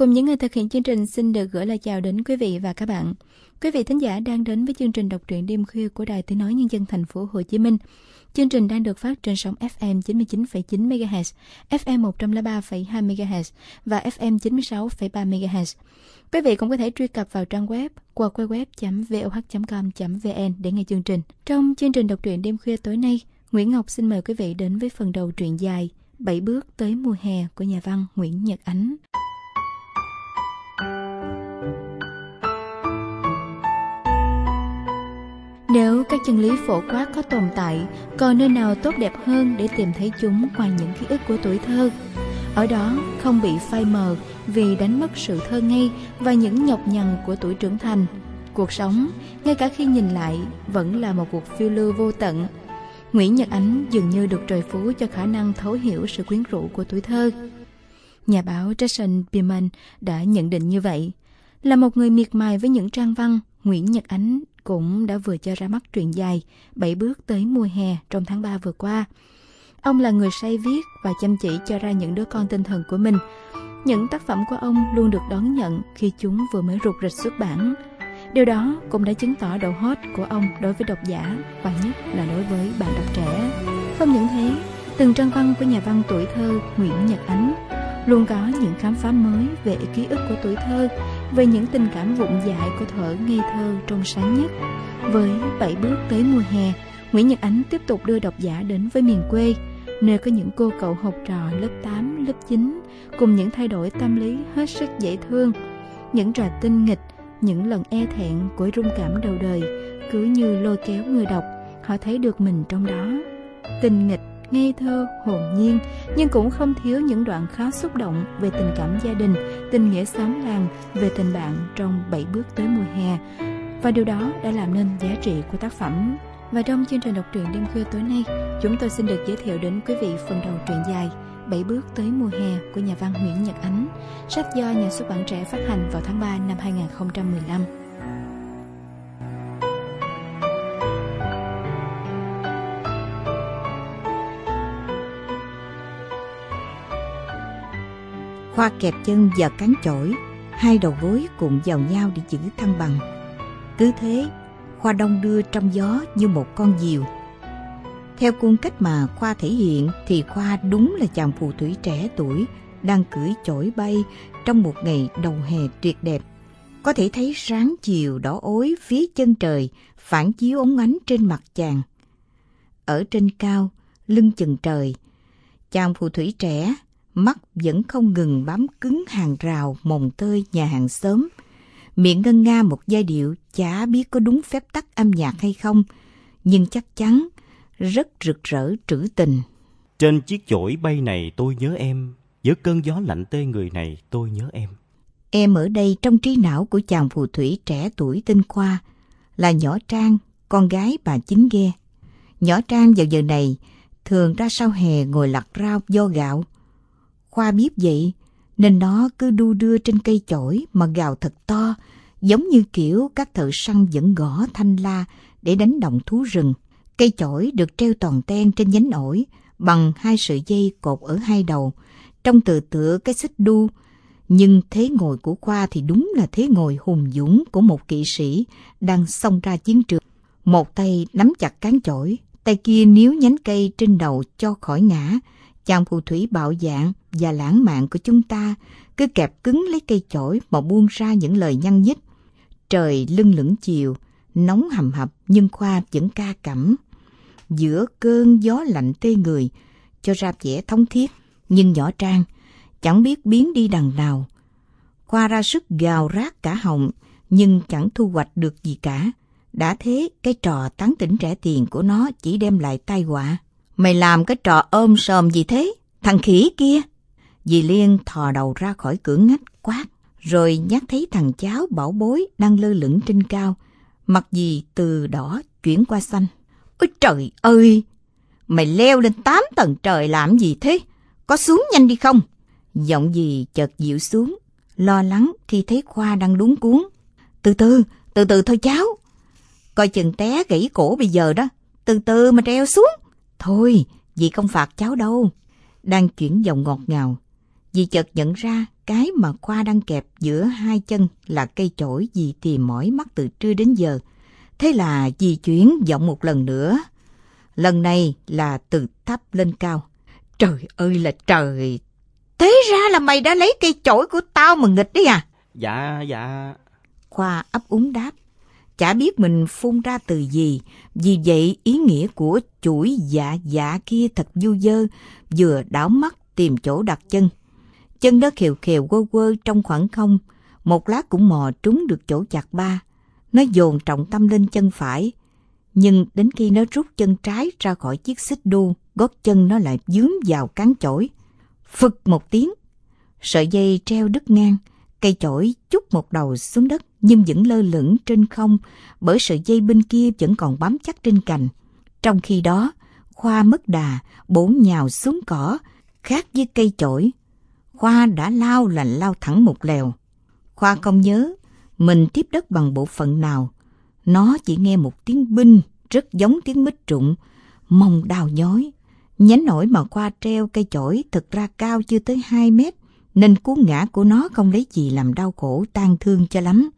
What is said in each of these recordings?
Cùng những người thực hiện chương trình xin được gửi lời chào đến quý vị và các bạn. Quý vị thính giả đang đến với chương trình đọc truyện đêm khuya của Đài Tiếng nói Nhân dân thành phố Hồ Chí Minh. Chương trình đang được phát trên sóng FM 99,9 MHz, FM 103,2 MHz và FM 96,3 MHz. Quý vị cũng có thể truy cập vào trang web qua www.voh.com.vn để nghe chương trình. Trong chương trình đọc truyện đêm khuya tối nay, Nguyễn Ngọc xin mời quý vị đến với phần đầu truyện dài Bảy bước tới mùa hè của nhà văn Nguyễn Nhật Ánh. Nếu các chân lý phổ quát có tồn tại, còn nơi nào tốt đẹp hơn để tìm thấy chúng ngoài những ký ức của tuổi thơ? Ở đó không bị phai mờ vì đánh mất sự thơ ngây và những nhọc nhằn của tuổi trưởng thành. Cuộc sống, ngay cả khi nhìn lại, vẫn là một cuộc phiêu lưu vô tận. Nguyễn Nhật Ánh dường như được trời phú cho khả năng thấu hiểu sự quyến rũ của tuổi thơ. Nhà báo Jason Bierman đã nhận định như vậy. Là một người miệt mài với những trang văn, Nguyễn Nhật Ánh cũng đã vừa cho ra mắt truyện dài Bảy bước tới mùa hè trong tháng 3 vừa qua. Ông là người say viết và chăm chỉ cho ra những đứa con tinh thần của mình. Những tác phẩm của ông luôn được đón nhận khi chúng vừa mới rụt rịch xuất bản. Điều đó cũng đã chứng tỏ độ hot của ông đối với độc giả và nhất là đối với bạn đọc trẻ. Không những thế, từng trang văn của nhà văn tuổi thơ Nguyễn Nhật Ánh luôn có những khám phá mới về ký ức của tuổi thơ, về những tình cảm vụng dại của thở ngây thơ trong sáng nhất. Với bảy bước tới mùa hè, Nguyễn Nhật Ánh tiếp tục đưa độc giả đến với miền quê, nơi có những cô cậu học trò lớp 8, lớp 9, cùng những thay đổi tâm lý hết sức dễ thương, những trò tinh nghịch, những lần e thẹn của rung cảm đầu đời, cứ như lôi kéo người đọc, họ thấy được mình trong đó. Tinh nghịch ngây thơ, hồn nhiên, nhưng cũng không thiếu những đoạn khá xúc động về tình cảm gia đình, tình nghĩa xóm làng, về tình bạn trong bảy bước tới mùa hè. Và điều đó đã làm nên giá trị của tác phẩm. Và trong chương trình đọc truyện đêm khuya tối nay, chúng tôi xin được giới thiệu đến quý vị phần đầu truyện dài Bảy bước tới mùa hè của nhà văn Nguyễn Nhật Ánh, sách do nhà xuất bản trẻ phát hành vào tháng 3 năm 2015. Khoa kẹp chân và cán chổi, hai đầu gối cùng vào nhau để giữ thăng bằng. Cứ thế, Khoa đông đưa trong gió như một con diều. Theo cung cách mà Khoa thể hiện thì Khoa đúng là chàng phù thủy trẻ tuổi đang cưỡi chổi bay trong một ngày đầu hè tuyệt đẹp. Có thể thấy sáng chiều đỏ ối phía chân trời phản chiếu ống ánh trên mặt chàng. Ở trên cao, lưng chừng trời, chàng phù thủy trẻ mắt vẫn không ngừng bám cứng hàng rào mồng tơi nhà hàng xóm. Miệng ngân nga một giai điệu chả biết có đúng phép tắc âm nhạc hay không, nhưng chắc chắn rất rực rỡ trữ tình. Trên chiếc chổi bay này tôi nhớ em, giữa cơn gió lạnh tê người này tôi nhớ em. Em ở đây trong trí não của chàng phù thủy trẻ tuổi tinh Khoa là nhỏ Trang, con gái bà chính ghe. Nhỏ Trang vào giờ này thường ra sau hè ngồi lặt rau do gạo. Khoa biết vậy, nên nó cứ đu đưa trên cây chổi mà gào thật to, giống như kiểu các thợ săn vẫn gõ thanh la để đánh động thú rừng. Cây chổi được treo toàn ten trên nhánh ổi bằng hai sợi dây cột ở hai đầu, trông từ tựa cái xích đu. Nhưng thế ngồi của Khoa thì đúng là thế ngồi hùng dũng của một kỵ sĩ đang xông ra chiến trường. Một tay nắm chặt cán chổi, tay kia níu nhánh cây trên đầu cho khỏi ngã, chàng phù thủy bạo dạng và lãng mạn của chúng ta cứ kẹp cứng lấy cây chổi mà buông ra những lời nhăn nhít. Trời lưng lửng chiều, nóng hầm hập nhưng Khoa vẫn ca cẩm. Giữa cơn gió lạnh tê người, cho ra vẻ thống thiết, nhưng nhỏ trang, chẳng biết biến đi đằng nào. Khoa ra sức gào rát cả họng, nhưng chẳng thu hoạch được gì cả. Đã thế, cái trò tán tỉnh trẻ tiền của nó chỉ đem lại tai họa. Mày làm cái trò ôm sòm gì thế? Thằng khỉ kia! Dì Liên thò đầu ra khỏi cửa ngách quát, rồi nhắc thấy thằng cháu bảo bối đang lơ lửng trên cao. Mặt dì từ đỏ chuyển qua xanh. Ôi trời ơi! Mày leo lên tám tầng trời làm gì thế? Có xuống nhanh đi không? Giọng dì chợt dịu xuống, lo lắng khi thấy Khoa đang đúng cuốn. Từ từ, từ từ thôi cháu. Coi chừng té gãy cổ bây giờ đó. Từ từ mà treo xuống. Thôi, dì không phạt cháu đâu. Đang chuyển giọng ngọt ngào. Dì chợt nhận ra cái mà Khoa đang kẹp giữa hai chân là cây chổi dì tìm mỏi mắt từ trưa đến giờ. Thế là dì chuyển giọng một lần nữa. Lần này là từ thấp lên cao. Trời ơi là trời! Thế ra là mày đã lấy cây chổi của tao mà nghịch đấy à? Dạ, dạ. Khoa ấp úng đáp. Chả biết mình phun ra từ gì, vì vậy ý nghĩa của chuỗi dạ dạ kia thật du dơ, vừa đảo mắt tìm chỗ đặt chân. Chân nó khều khều quơ quơ trong khoảng không, một lát cũng mò trúng được chỗ chặt ba. Nó dồn trọng tâm lên chân phải, nhưng đến khi nó rút chân trái ra khỏi chiếc xích đu, gót chân nó lại dướng vào cán chổi. Phực một tiếng, sợi dây treo đứt ngang, cây chổi chút một đầu xuống đất nhưng vẫn lơ lửng trên không bởi sợi dây bên kia vẫn còn bám chắc trên cành. Trong khi đó, Khoa mất đà, bổ nhào xuống cỏ, khác với cây chổi. Khoa đã lao là lao thẳng một lèo. Khoa không nhớ mình tiếp đất bằng bộ phận nào. Nó chỉ nghe một tiếng binh rất giống tiếng mít trụng, mông đào nhói. Nhánh nổi mà Khoa treo cây chổi thực ra cao chưa tới 2 mét, nên cú ngã của nó không lấy gì làm đau khổ tan thương cho lắm.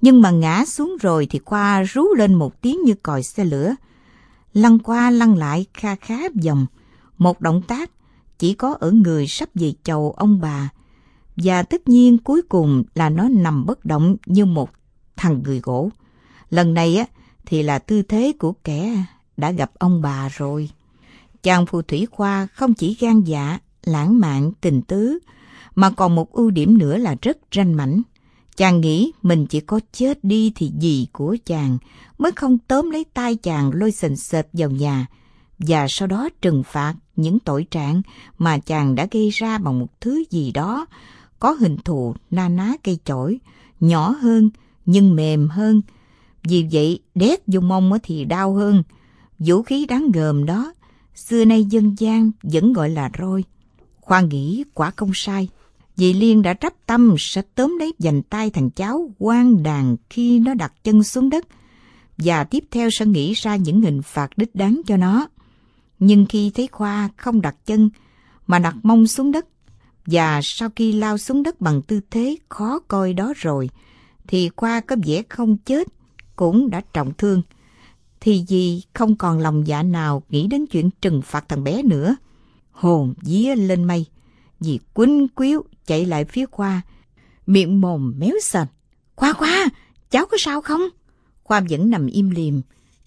Nhưng mà ngã xuống rồi thì Khoa rú lên một tiếng như còi xe lửa. Lăn qua lăn lại kha khá vòng. Một động tác chỉ có ở người sắp về chầu ông bà. Và tất nhiên cuối cùng là nó nằm bất động như một thằng người gỗ. Lần này á thì là tư thế của kẻ đã gặp ông bà rồi. Chàng phù thủy khoa không chỉ gan dạ, lãng mạn, tình tứ, mà còn một ưu điểm nữa là rất ranh mảnh. Chàng nghĩ mình chỉ có chết đi thì gì của chàng mới không tóm lấy tay chàng lôi sình sệt vào nhà và sau đó trừng phạt những tội trạng mà chàng đã gây ra bằng một thứ gì đó có hình thù na ná cây chổi, nhỏ hơn nhưng mềm hơn. Vì vậy, đét vô mông thì đau hơn. Vũ khí đáng gờm đó, xưa nay dân gian vẫn gọi là roi. Khoa nghĩ quả không sai. Dì Liên đã trắp tâm sẽ tóm lấy dành tay thằng cháu quan đàn khi nó đặt chân xuống đất và tiếp theo sẽ nghĩ ra những hình phạt đích đáng cho nó. Nhưng khi thấy Khoa không đặt chân mà đặt mông xuống đất và sau khi lao xuống đất bằng tư thế khó coi đó rồi thì Khoa có vẻ không chết cũng đã trọng thương thì gì không còn lòng dạ nào nghĩ đến chuyện trừng phạt thằng bé nữa. Hồn día lên mây, dì quýnh quýu chạy lại phía Khoa, miệng mồm méo sần. Khoa Khoa, cháu có sao không? Khoa vẫn nằm im liềm,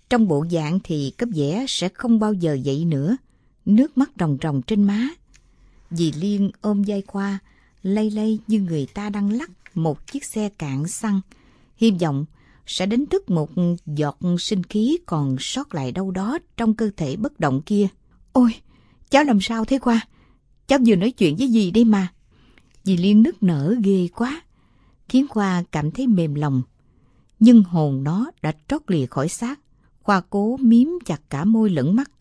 trong bộ dạng thì cấp vẽ sẽ không bao giờ dậy nữa, nước mắt ròng ròng trên má. Dì Liên ôm vai Khoa, lay lay như người ta đang lắc một chiếc xe cạn xăng, hy vọng sẽ đánh thức một giọt sinh khí còn sót lại đâu đó trong cơ thể bất động kia. Ôi, cháu làm sao thế Khoa? Cháu vừa nói chuyện với dì đây mà. Dì Liên nức nở ghê quá, khiến Khoa cảm thấy mềm lòng. Nhưng hồn nó đã trót lìa khỏi xác. Khoa cố miếm chặt cả môi lẫn mắt,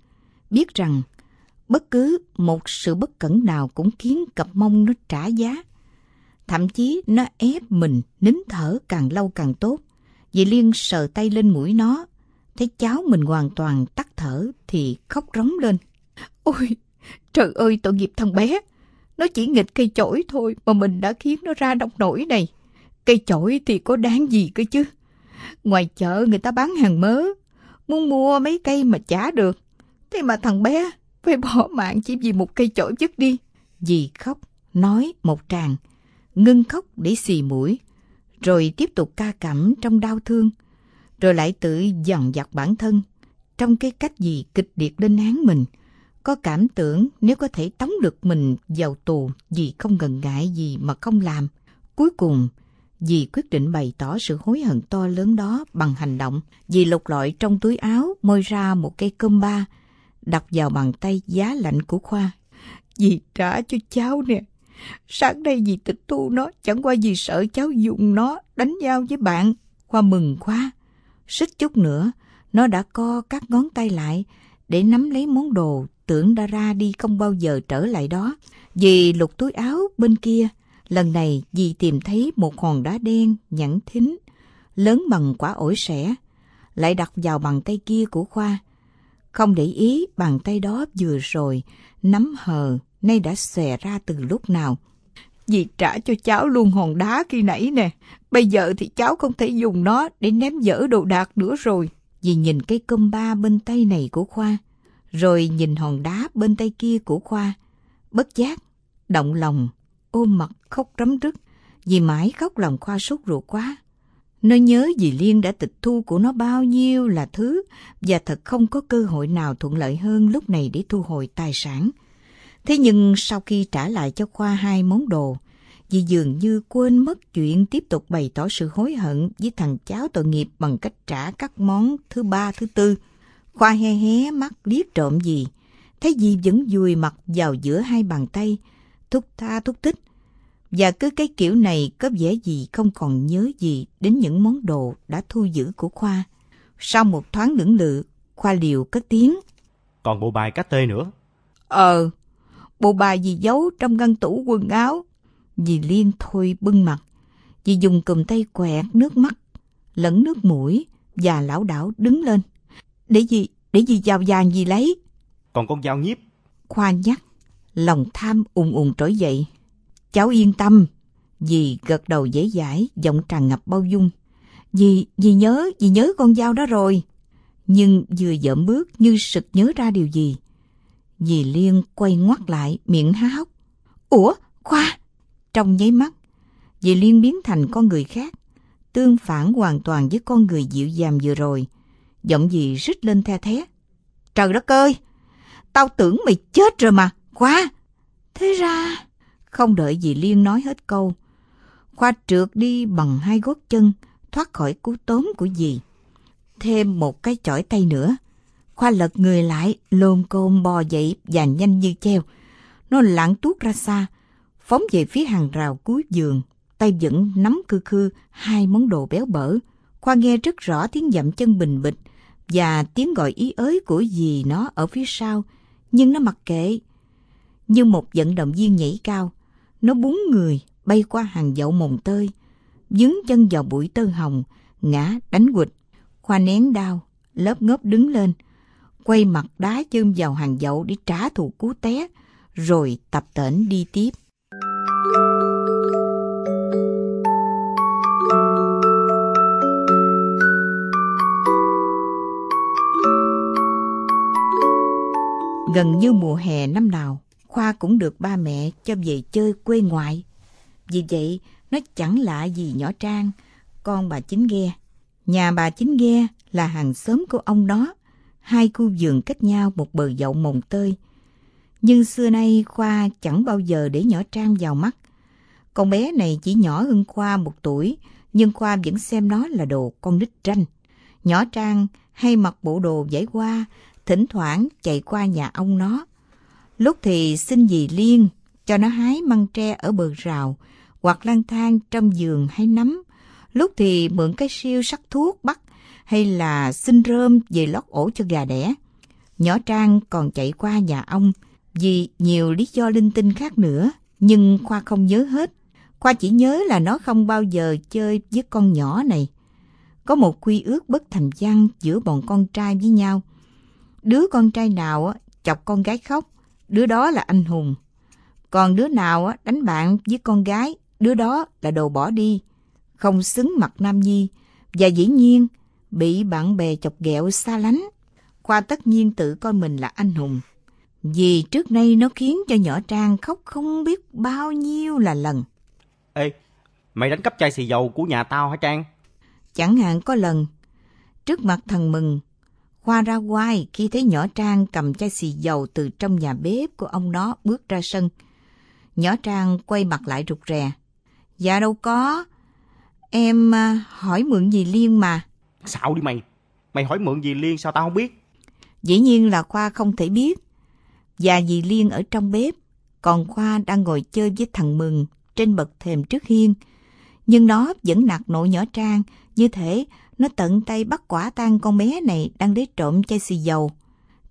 biết rằng bất cứ một sự bất cẩn nào cũng khiến cặp mông nó trả giá. Thậm chí nó ép mình nín thở càng lâu càng tốt. vì Liên sờ tay lên mũi nó, thấy cháu mình hoàn toàn tắt thở thì khóc rống lên. Ôi, trời ơi tội nghiệp thằng bé, nó chỉ nghịch cây chổi thôi mà mình đã khiến nó ra nông nổi này. Cây chổi thì có đáng gì cơ chứ. Ngoài chợ người ta bán hàng mớ, muốn mua mấy cây mà trả được. Thế mà thằng bé phải bỏ mạng chỉ vì một cây chổi dứt đi. Dì khóc, nói một tràng, ngưng khóc để xì mũi, rồi tiếp tục ca cảm trong đau thương, rồi lại tự dằn vặt bản thân trong cái cách gì kịch liệt lên án mình. Có cảm tưởng nếu có thể tống được mình vào tù, dì không ngần ngại gì mà không làm. Cuối cùng, dì quyết định bày tỏ sự hối hận to lớn đó bằng hành động. Dì lục lọi trong túi áo, môi ra một cây cơm ba, đặt vào bàn tay giá lạnh của Khoa. Dì trả cho cháu nè, Sáng nay dì tịch thu nó, chẳng qua vì sợ cháu dùng nó đánh nhau với bạn. Khoa mừng quá. Xích chút nữa, nó đã co các ngón tay lại để nắm lấy món đồ tưởng đã ra đi không bao giờ trở lại đó. Dì lục túi áo bên kia, lần này dì tìm thấy một hòn đá đen nhẵn thính, lớn bằng quả ổi sẻ, lại đặt vào bàn tay kia của Khoa. Không để ý bàn tay đó vừa rồi, nắm hờ, nay đã xòe ra từ lúc nào. Dì trả cho cháu luôn hòn đá khi nãy nè. Bây giờ thì cháu không thể dùng nó để ném dở đồ đạc nữa rồi. Dì nhìn cây cơm ba bên tay này của Khoa, rồi nhìn hòn đá bên tay kia của Khoa. Bất giác, động lòng, ôm mặt khóc rấm rứt. Dì mãi khóc lòng Khoa sốt ruột quá. Nó nhớ dì Liên đã tịch thu của nó bao nhiêu là thứ và thật không có cơ hội nào thuận lợi hơn lúc này để thu hồi tài sản. Thế nhưng sau khi trả lại cho Khoa hai món đồ, dì dường như quên mất chuyện tiếp tục bày tỏ sự hối hận với thằng cháu tội nghiệp bằng cách trả các món thứ ba, thứ tư. Khoa he hé mắt liếc trộm dì, thấy dì vẫn dùi mặt vào giữa hai bàn tay, thúc tha thúc thích. Và cứ cái kiểu này có vẻ gì không còn nhớ gì đến những món đồ đã thu giữ của Khoa. Sau một thoáng lưỡng lự, Khoa liều cất tiếng. Còn bộ bài cá tê nữa. Ờ, bộ bài gì giấu trong ngăn tủ quần áo. Dì Liên thôi bưng mặt. Dì dùng cùm tay quẹt nước mắt, lẫn nước mũi và lão đảo đứng lên. Để gì, để gì vào vàng gì lấy. Còn con dao nhiếp. Khoa nhắc, lòng tham ùn ùn trỗi dậy. Cháu yên tâm. Dì gật đầu dễ dãi, giọng tràn ngập bao dung. Dì, dì nhớ, dì nhớ con dao đó rồi. Nhưng vừa dợm bước như sực nhớ ra điều gì. Dì Liên quay ngoắt lại, miệng há hốc. Ủa, Khoa! Trong nháy mắt, dì Liên biến thành con người khác, tương phản hoàn toàn với con người dịu dàng vừa rồi. Giọng dì rít lên the thé. Trời đất ơi! Tao tưởng mày chết rồi mà, Khoa! Thế ra... Không đợi dì Liên nói hết câu, Khoa trượt đi bằng hai gót chân, thoát khỏi cú tóm của dì. Thêm một cái chỏi tay nữa, Khoa lật người lại, lồm côn bò dậy và nhanh như treo. Nó lãng tuốt ra xa, phóng về phía hàng rào cuối giường, tay vẫn nắm cư khư hai món đồ béo bở. Khoa nghe rất rõ tiếng dậm chân bình bịch và tiếng gọi ý ới của dì nó ở phía sau, nhưng nó mặc kệ. Như một vận động viên nhảy cao, nó búng người bay qua hàng dậu mồng tơi, dứng chân vào bụi tơ hồng, ngã đánh quịch. Khoa nén đau, lớp ngớp đứng lên, quay mặt đá chân vào hàng dậu để trả thù cú té, rồi tập tễnh đi tiếp. Gần như mùa hè năm nào, Khoa cũng được ba mẹ cho về chơi quê ngoại. Vì vậy, nó chẳng lạ gì nhỏ Trang, con bà Chính Ghe. Nhà bà Chính Ghe là hàng xóm của ông đó, hai khu vườn cách nhau một bờ dậu mồng tơi. Nhưng xưa nay Khoa chẳng bao giờ để nhỏ Trang vào mắt. Con bé này chỉ nhỏ hơn Khoa một tuổi, nhưng Khoa vẫn xem nó là đồ con nít tranh. Nhỏ Trang hay mặc bộ đồ giải qua, thỉnh thoảng chạy qua nhà ông nó. Lúc thì xin dì Liên cho nó hái măng tre ở bờ rào, hoặc lang thang trong giường hay nắm. Lúc thì mượn cái siêu sắc thuốc bắt, hay là xin rơm về lót ổ cho gà đẻ. Nhỏ Trang còn chạy qua nhà ông vì nhiều lý do linh tinh khác nữa, nhưng Khoa không nhớ hết. Khoa chỉ nhớ là nó không bao giờ chơi với con nhỏ này. Có một quy ước bất thành văn giữa bọn con trai với nhau. Đứa con trai nào chọc con gái khóc, đứa đó là anh hùng. Còn đứa nào đánh bạn với con gái, đứa đó là đồ bỏ đi, không xứng mặt Nam Nhi, và dĩ nhiên bị bạn bè chọc ghẹo xa lánh. Khoa tất nhiên tự coi mình là anh hùng. Vì trước nay nó khiến cho nhỏ Trang khóc không biết bao nhiêu là lần. Ê, mày đánh cắp chai xì dầu của nhà tao hả Trang? Chẳng hạn có lần, trước mặt thằng Mừng, Khoa ra quai khi thấy nhỏ Trang cầm chai xì dầu từ trong nhà bếp của ông nó bước ra sân. Nhỏ Trang quay mặt lại rụt rè. Dạ đâu có. Em à, hỏi mượn gì Liên mà. Xạo đi mày. Mày hỏi mượn gì Liên sao tao không biết? Dĩ nhiên là Khoa không thể biết. Và dì Liên ở trong bếp, còn Khoa đang ngồi chơi với thằng Mừng trên bậc thềm trước hiên. Nhưng nó vẫn nạt nộ nhỏ Trang, như thể nó tận tay bắt quả tang con bé này đang lấy trộm chai xì dầu.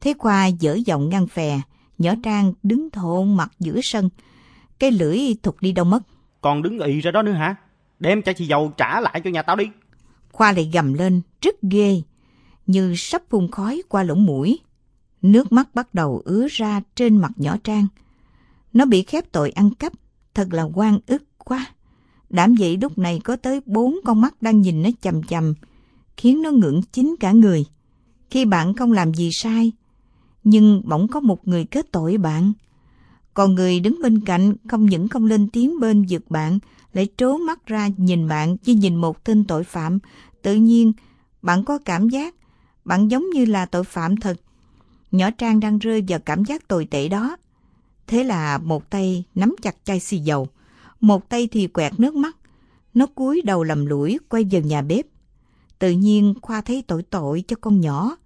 Thế Khoa dở giọng ngăn phè, nhỏ Trang đứng thộn mặt giữa sân. Cái lưỡi thụt đi đâu mất. Còn đứng ị ra đó nữa hả? Đem chai xì dầu trả lại cho nhà tao đi. Khoa lại gầm lên, rất ghê, như sắp phun khói qua lỗ mũi. Nước mắt bắt đầu ứa ra trên mặt nhỏ Trang. Nó bị khép tội ăn cắp, thật là quan ức quá. Đảm vậy lúc này có tới bốn con mắt đang nhìn nó chầm chầm, khiến nó ngưỡng chính cả người. Khi bạn không làm gì sai, nhưng bỗng có một người kết tội bạn. Còn người đứng bên cạnh không những không lên tiếng bên giật bạn, lại trố mắt ra nhìn bạn như nhìn một tên tội phạm. Tự nhiên, bạn có cảm giác bạn giống như là tội phạm thật. Nhỏ Trang đang rơi vào cảm giác tồi tệ đó. Thế là một tay nắm chặt chai xì dầu, một tay thì quẹt nước mắt. Nó cúi đầu lầm lũi quay vào nhà bếp. Tự nhiên Khoa thấy tội tội cho con nhỏ.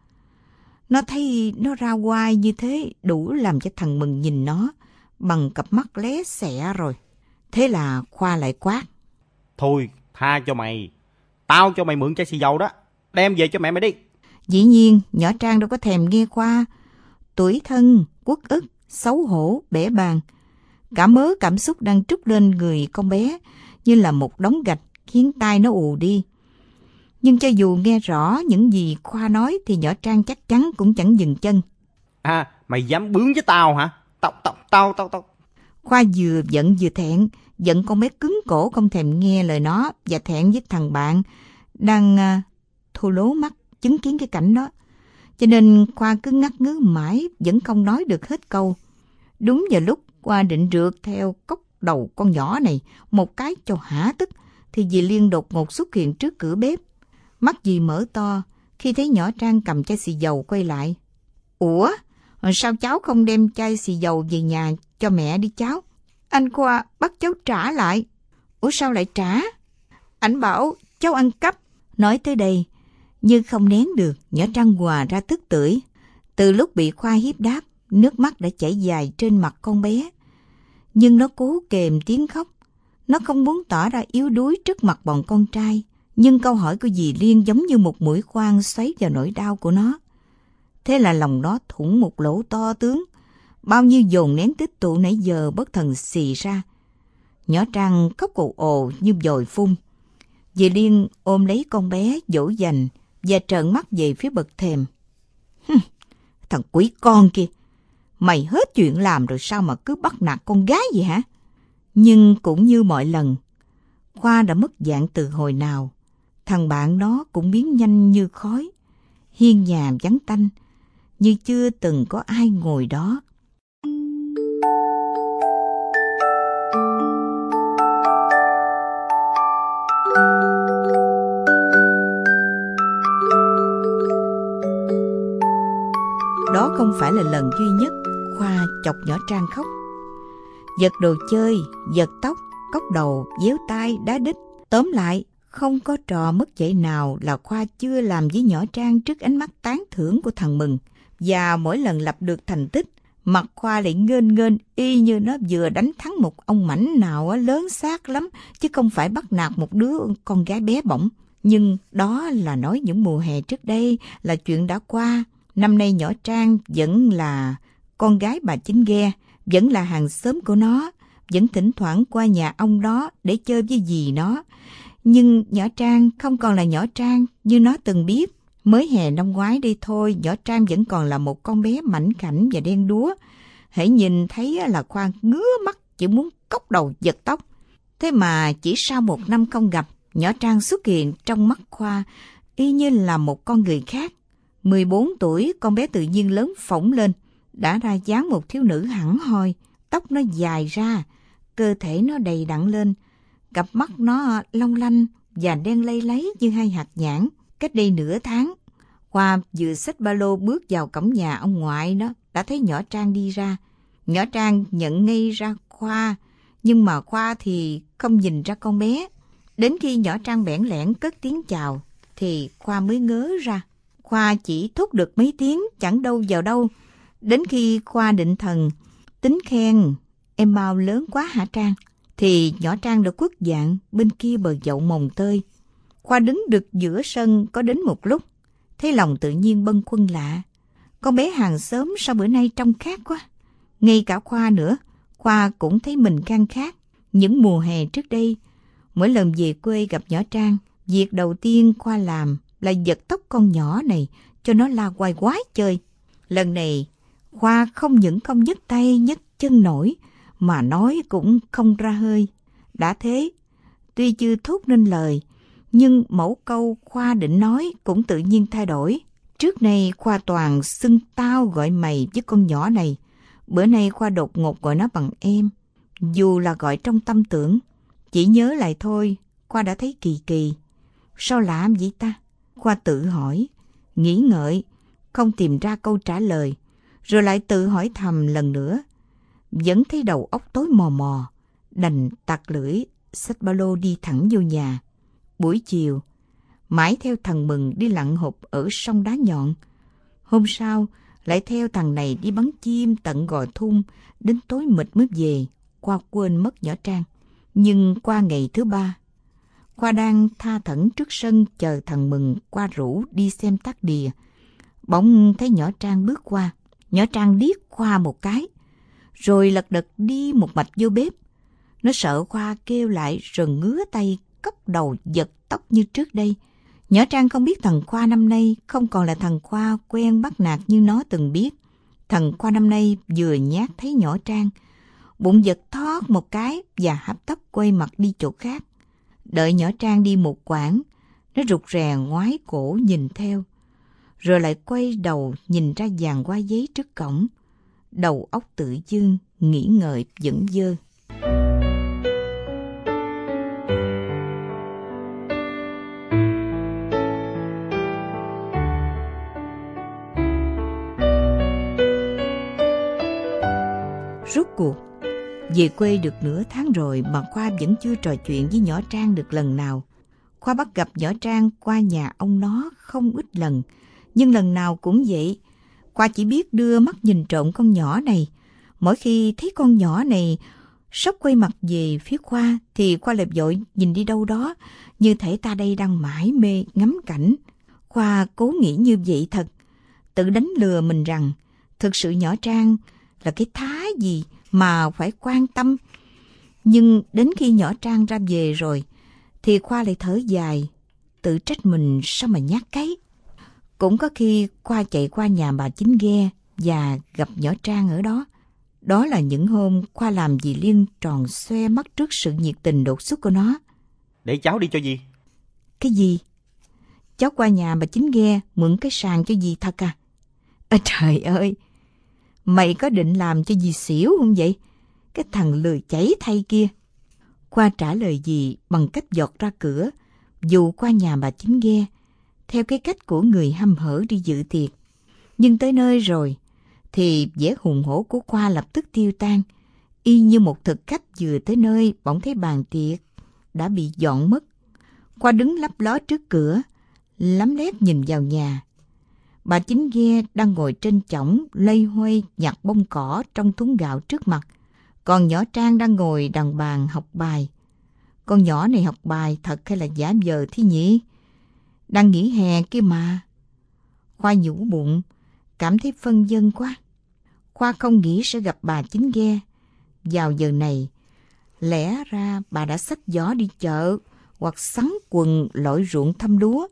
Nó thấy nó ra quai như thế đủ làm cho thằng Mừng nhìn nó bằng cặp mắt lé xẻ rồi. Thế là Khoa lại quát. Thôi, tha cho mày. Tao cho mày mượn chai xì dầu đó. Đem về cho mẹ mày đi. Dĩ nhiên, nhỏ Trang đâu có thèm nghe Khoa. Tuổi thân, quốc ức, xấu hổ, bể bàn. Cả mớ cảm xúc đang trút lên người con bé như là một đống gạch khiến tai nó ù đi. Nhưng cho dù nghe rõ những gì Khoa nói thì nhỏ Trang chắc chắn cũng chẳng dừng chân. À, mày dám bướng với tao hả? Tao, tao, tao, tao, tao. Khoa vừa giận vừa thẹn, giận con bé cứng cổ không thèm nghe lời nó và thẹn với thằng bạn đang uh, thô lố mắt chứng kiến cái cảnh đó. Cho nên Khoa cứ ngắt ngứ mãi vẫn không nói được hết câu. Đúng vào lúc Khoa định rượt theo cốc đầu con nhỏ này một cái cho hả tức thì dì Liên đột ngột xuất hiện trước cửa bếp. Mắt dì mở to khi thấy nhỏ Trang cầm chai xì dầu quay lại. Ủa? Sao cháu không đem chai xì dầu về nhà cho mẹ đi cháu? Anh Khoa bắt cháu trả lại. Ủa sao lại trả? Anh bảo cháu ăn cắp. Nói tới đây, nhưng không nén được, nhỏ Trang hòa ra tức tưởi. Từ lúc bị Khoa hiếp đáp, nước mắt đã chảy dài trên mặt con bé. Nhưng nó cố kềm tiếng khóc. Nó không muốn tỏ ra yếu đuối trước mặt bọn con trai. Nhưng câu hỏi của dì Liên giống như một mũi khoan xoáy vào nỗi đau của nó. Thế là lòng nó thủng một lỗ to tướng. Bao nhiêu dồn nén tích tụ nãy giờ bất thần xì ra. Nhỏ trăng khóc ồ ồ như dồi phun. Dì Liên ôm lấy con bé dỗ dành và trợn mắt về phía bậc thềm. Hừm, thằng quý con kia, mày hết chuyện làm rồi sao mà cứ bắt nạt con gái vậy hả? Nhưng cũng như mọi lần, Khoa đã mất dạng từ hồi nào. Thằng bạn nó cũng biến nhanh như khói, hiên nhà vắng tanh, như chưa từng có ai ngồi đó. Đó không phải là lần duy nhất Khoa chọc nhỏ Trang khóc. Giật đồ chơi, giật tóc, cốc đầu, déo tai, đá đít. Tóm lại, không có trò mất dạy nào là Khoa chưa làm với nhỏ Trang trước ánh mắt tán thưởng của thằng Mừng. Và mỗi lần lập được thành tích, mặt Khoa lại ngên ngên y như nó vừa đánh thắng một ông mảnh nào lớn xác lắm, chứ không phải bắt nạt một đứa con gái bé bỏng. Nhưng đó là nói những mùa hè trước đây là chuyện đã qua. Năm nay nhỏ Trang vẫn là con gái bà chính ghe, vẫn là hàng xóm của nó, vẫn thỉnh thoảng qua nhà ông đó để chơi với dì nó. Nhưng nhỏ Trang không còn là nhỏ Trang như nó từng biết. Mới hè năm ngoái đi thôi, nhỏ Trang vẫn còn là một con bé mảnh khảnh và đen đúa. Hãy nhìn thấy là Khoa ngứa mắt chỉ muốn cốc đầu giật tóc. Thế mà chỉ sau một năm không gặp, nhỏ Trang xuất hiện trong mắt Khoa y như là một con người khác. 14 tuổi, con bé tự nhiên lớn phỏng lên, đã ra dáng một thiếu nữ hẳn hoi, tóc nó dài ra, cơ thể nó đầy đặn lên, cặp mắt nó long lanh và đen lây lấy như hai hạt nhãn. Cách đây nửa tháng, Khoa vừa xách ba lô bước vào cổng nhà ông ngoại đó, đã thấy nhỏ Trang đi ra. Nhỏ Trang nhận ngay ra Khoa, nhưng mà Khoa thì không nhìn ra con bé. Đến khi nhỏ Trang bẽn lẽn cất tiếng chào, thì Khoa mới ngớ ra. Khoa chỉ thốt được mấy tiếng chẳng đâu vào đâu. Đến khi Khoa định thần, tính khen em mau lớn quá hả Trang? Thì nhỏ Trang đã quất dạng bên kia bờ dậu mồng tơi. Khoa đứng được giữa sân có đến một lúc. Thấy lòng tự nhiên bâng khuâng lạ. Con bé hàng xóm sao bữa nay trông khác quá. Ngay cả Khoa nữa, Khoa cũng thấy mình khang khác. Những mùa hè trước đây, mỗi lần về quê gặp nhỏ Trang, việc đầu tiên Khoa làm là giật tóc con nhỏ này cho nó la quay quái chơi. Lần này, Khoa không những không nhấc tay nhấc chân nổi, mà nói cũng không ra hơi. Đã thế, tuy chưa thốt nên lời, nhưng mẫu câu Khoa định nói cũng tự nhiên thay đổi. Trước nay Khoa toàn xưng tao gọi mày với con nhỏ này. Bữa nay Khoa đột ngột gọi nó bằng em. Dù là gọi trong tâm tưởng, chỉ nhớ lại thôi, Khoa đã thấy kỳ kỳ. Sao làm vậy ta? Khoa tự hỏi, nghĩ ngợi, không tìm ra câu trả lời, rồi lại tự hỏi thầm lần nữa. Vẫn thấy đầu óc tối mò mò, đành tặc lưỡi, xách ba lô đi thẳng vô nhà. Buổi chiều, mãi theo thằng Mừng đi lặn hộp ở sông Đá Nhọn. Hôm sau, lại theo thằng này đi bắn chim tận gò thung đến tối mịt mới về, qua quên mất nhỏ Trang. Nhưng qua ngày thứ ba, Khoa đang tha thẩn trước sân chờ thằng Mừng qua rủ đi xem tác đìa. Bỗng thấy nhỏ Trang bước qua. Nhỏ Trang điếc Khoa một cái, rồi lật đật đi một mạch vô bếp. Nó sợ Khoa kêu lại rồi ngứa tay cốc đầu giật tóc như trước đây. Nhỏ Trang không biết thằng Khoa năm nay không còn là thằng Khoa quen bắt nạt như nó từng biết. Thằng Khoa năm nay vừa nhát thấy nhỏ Trang, bụng giật thoát một cái và hấp tấp quay mặt đi chỗ khác. Đợi nhỏ Trang đi một quãng, nó rụt rè ngoái cổ nhìn theo, rồi lại quay đầu nhìn ra dàn qua giấy trước cổng. Đầu óc tự dưng, nghĩ ngợi vẫn dơ. Rốt cuộc, về quê được nửa tháng rồi mà Khoa vẫn chưa trò chuyện với nhỏ Trang được lần nào. Khoa bắt gặp nhỏ Trang qua nhà ông nó không ít lần, nhưng lần nào cũng vậy. Khoa chỉ biết đưa mắt nhìn trộm con nhỏ này. Mỗi khi thấy con nhỏ này sốc quay mặt về phía Khoa thì Khoa lẹp dội nhìn đi đâu đó như thể ta đây đang mãi mê ngắm cảnh. Khoa cố nghĩ như vậy thật, tự đánh lừa mình rằng thực sự nhỏ Trang là cái thái gì mà phải quan tâm. Nhưng đến khi nhỏ Trang ra về rồi, thì Khoa lại thở dài, tự trách mình sao mà nhát cái. Cũng có khi Khoa chạy qua nhà bà Chính Ghe và gặp nhỏ Trang ở đó. Đó là những hôm Khoa làm gì Liên tròn xoe mắt trước sự nhiệt tình đột xuất của nó. Để cháu đi cho gì? Cái gì? Cháu qua nhà bà Chính Ghe mượn cái sàn cho gì thật à? À trời ơi! Mày có định làm cho gì xỉu không vậy? Cái thằng lười chảy thay kia. Khoa trả lời gì bằng cách giọt ra cửa, dù qua nhà bà chính ghe, theo cái cách của người hâm hở đi dự tiệc. Nhưng tới nơi rồi, thì vẻ hùng hổ của Khoa lập tức tiêu tan, y như một thực khách vừa tới nơi bỗng thấy bàn tiệc đã bị dọn mất. Khoa đứng lấp ló trước cửa, lắm lét nhìn vào nhà. Bà chính ghe đang ngồi trên chõng lây hoay nhặt bông cỏ trong thúng gạo trước mặt. Còn nhỏ Trang đang ngồi đằng bàn học bài. Con nhỏ này học bài thật hay là giả vờ thi nhỉ? Đang nghỉ hè kia mà. Khoa nhủ bụng, cảm thấy phân dân quá. Khoa không nghĩ sẽ gặp bà chính ghe. Vào giờ này, lẽ ra bà đã xách gió đi chợ hoặc sắn quần lội ruộng thăm lúa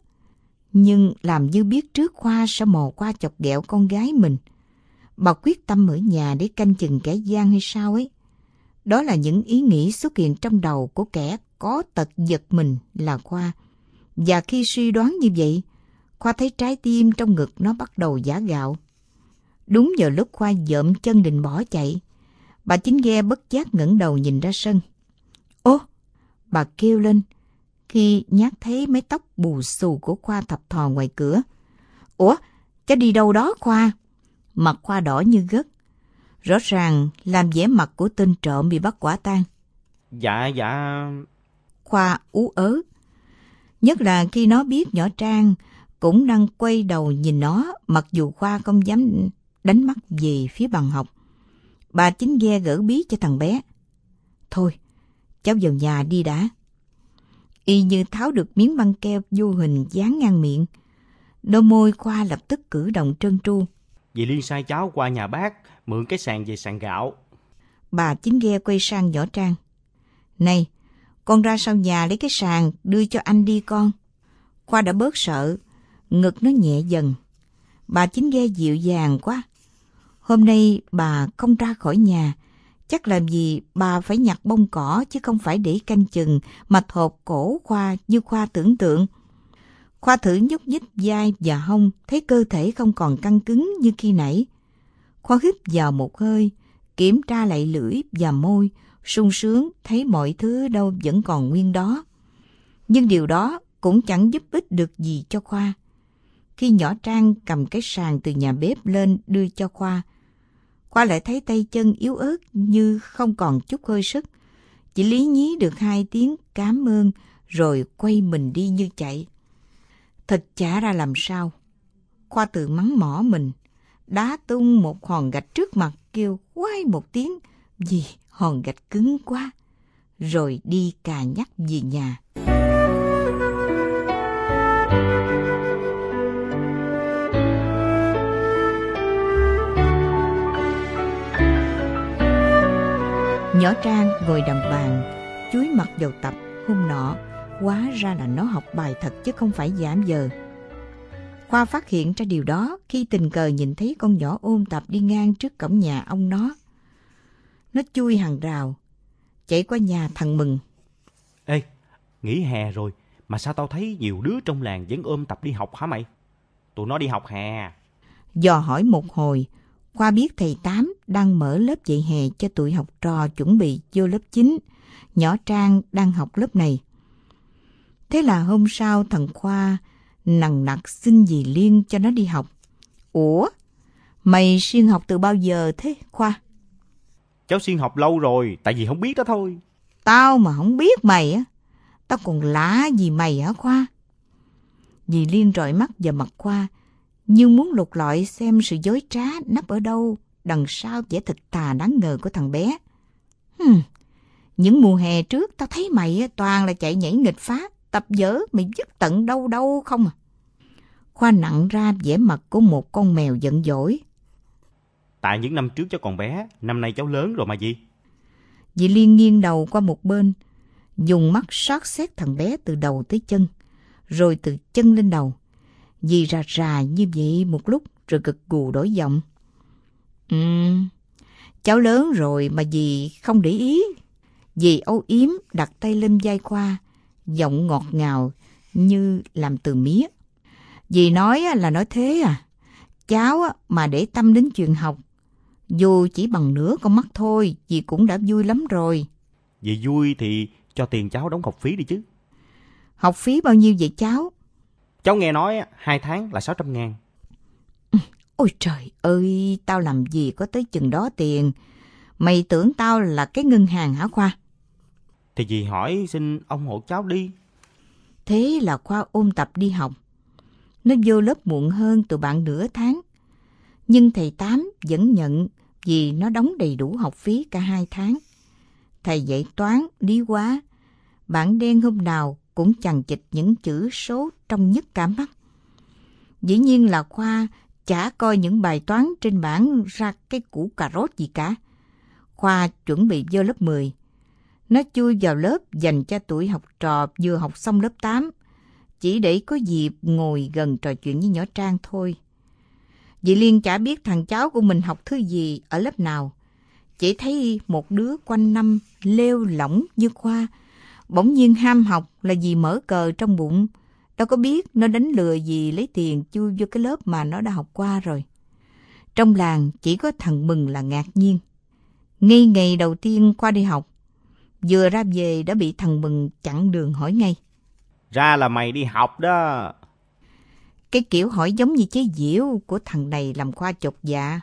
nhưng làm như biết trước Khoa sẽ mò qua chọc ghẹo con gái mình. Bà quyết tâm ở nhà để canh chừng kẻ gian hay sao ấy. Đó là những ý nghĩ xuất hiện trong đầu của kẻ có tật giật mình là Khoa. Và khi suy đoán như vậy, Khoa thấy trái tim trong ngực nó bắt đầu giả gạo. Đúng giờ lúc Khoa dợm chân định bỏ chạy, bà chính ghe bất giác ngẩng đầu nhìn ra sân. Ô! Bà kêu lên, khi nhát thấy mái tóc bù xù của Khoa thập thò ngoài cửa. Ủa, cháu đi đâu đó Khoa? Mặt Khoa đỏ như gất. Rõ ràng làm vẻ mặt của tên trộm bị bắt quả tang. Dạ, dạ... Khoa ú ớ. Nhất là khi nó biết nhỏ Trang cũng đang quay đầu nhìn nó mặc dù Khoa không dám đánh mắt về phía bàn học. Bà chính ghe gỡ bí cho thằng bé. Thôi, cháu vào nhà đi đã. Y như tháo được miếng băng keo vô hình dán ngang miệng. Đôi môi Khoa lập tức cử động trơn tru. Dì Liên sai cháu qua nhà bác, mượn cái sàn về sàn gạo. Bà chính ghe quay sang nhỏ Trang. Này, con ra sau nhà lấy cái sàn đưa cho anh đi con. Khoa đã bớt sợ, ngực nó nhẹ dần. Bà chính ghe dịu dàng quá. Hôm nay bà không ra khỏi nhà, chắc làm gì bà phải nhặt bông cỏ chứ không phải để canh chừng mà thột cổ Khoa như Khoa tưởng tượng. Khoa thử nhúc nhích vai và hông, thấy cơ thể không còn căng cứng như khi nãy. Khoa hít vào một hơi, kiểm tra lại lưỡi và môi, sung sướng thấy mọi thứ đâu vẫn còn nguyên đó. Nhưng điều đó cũng chẳng giúp ích được gì cho Khoa. Khi nhỏ Trang cầm cái sàn từ nhà bếp lên đưa cho Khoa, Khoa lại thấy tay chân yếu ớt như không còn chút hơi sức. Chỉ lý nhí được hai tiếng cảm ơn rồi quay mình đi như chạy. Thật chả ra làm sao. Khoa tự mắng mỏ mình, đá tung một hòn gạch trước mặt kêu quay một tiếng vì hòn gạch cứng quá. Rồi đi cà nhắc về nhà. Nhỏ Trang ngồi đằng bàn, chuối mặt vào tập hôm nọ, hóa ra là nó học bài thật chứ không phải giảm giờ. Khoa phát hiện ra điều đó khi tình cờ nhìn thấy con nhỏ ôm tập đi ngang trước cổng nhà ông nó. Nó chui hàng rào, chạy qua nhà thằng Mừng. Ê, nghỉ hè rồi, mà sao tao thấy nhiều đứa trong làng vẫn ôm tập đi học hả mày? Tụi nó đi học hè. Dò hỏi một hồi, Khoa biết thầy Tám đang mở lớp dạy hè cho tụi học trò chuẩn bị vô lớp 9. Nhỏ Trang đang học lớp này. Thế là hôm sau thằng Khoa nằng nặc xin dì Liên cho nó đi học. Ủa? Mày xuyên học từ bao giờ thế Khoa? Cháu xuyên học lâu rồi, tại vì không biết đó thôi. Tao mà không biết mày á, tao còn lạ gì mày hả Khoa? Dì Liên rọi mắt vào mặt Khoa, nhưng muốn lục lọi xem sự dối trá nắp ở đâu đằng sau vẻ thực tà đáng ngờ của thằng bé. Hmm, những mùa hè trước tao thấy mày toàn là chạy nhảy nghịch phá, tập dở mày dứt tận đâu đâu không à. Khoa nặng ra vẻ mặt của một con mèo giận dỗi. Tại những năm trước cháu còn bé, năm nay cháu lớn rồi mà gì? Dì Liên nghiêng đầu qua một bên, dùng mắt soát xét thằng bé từ đầu tới chân, rồi từ chân lên đầu. Dì rà rà như vậy một lúc rồi gật gù đổi giọng. Ừ, cháu lớn rồi mà dì không để ý. Dì âu yếm đặt tay lên vai qua giọng ngọt ngào như làm từ mía. Dì nói là nói thế à, cháu mà để tâm đến chuyện học, dù chỉ bằng nửa con mắt thôi, dì cũng đã vui lắm rồi. Dì vui thì cho tiền cháu đóng học phí đi chứ. Học phí bao nhiêu vậy cháu? Cháu nghe nói hai tháng là 600 ngàn. Ôi trời ơi, tao làm gì có tới chừng đó tiền. Mày tưởng tao là cái ngân hàng hả Khoa? Thì dì hỏi xin ông hộ cháu đi. Thế là Khoa ôn tập đi học. Nó vô lớp muộn hơn từ bạn nửa tháng. Nhưng thầy Tám vẫn nhận vì nó đóng đầy đủ học phí cả hai tháng. Thầy dạy toán, lý hóa. Bản đen hôm nào cũng chằng chịch những chữ số trong nhất cả mắt. Dĩ nhiên là Khoa chả coi những bài toán trên bảng ra cái củ cà rốt gì cả. Khoa chuẩn bị vô lớp 10. Nó chui vào lớp dành cho tuổi học trò vừa học xong lớp 8, chỉ để có dịp ngồi gần trò chuyện với nhỏ Trang thôi. Dì Liên chả biết thằng cháu của mình học thứ gì ở lớp nào. Chỉ thấy một đứa quanh năm lêu lỏng như Khoa, bỗng nhiên ham học là vì mở cờ trong bụng. Đâu có biết nó đánh lừa gì lấy tiền chui vô cái lớp mà nó đã học qua rồi. Trong làng chỉ có thằng Mừng là ngạc nhiên. Ngay ngày đầu tiên qua đi học, vừa ra về đã bị thằng Mừng chặn đường hỏi ngay. Ra là mày đi học đó. Cái kiểu hỏi giống như chế diễu của thằng này làm khoa chột dạ.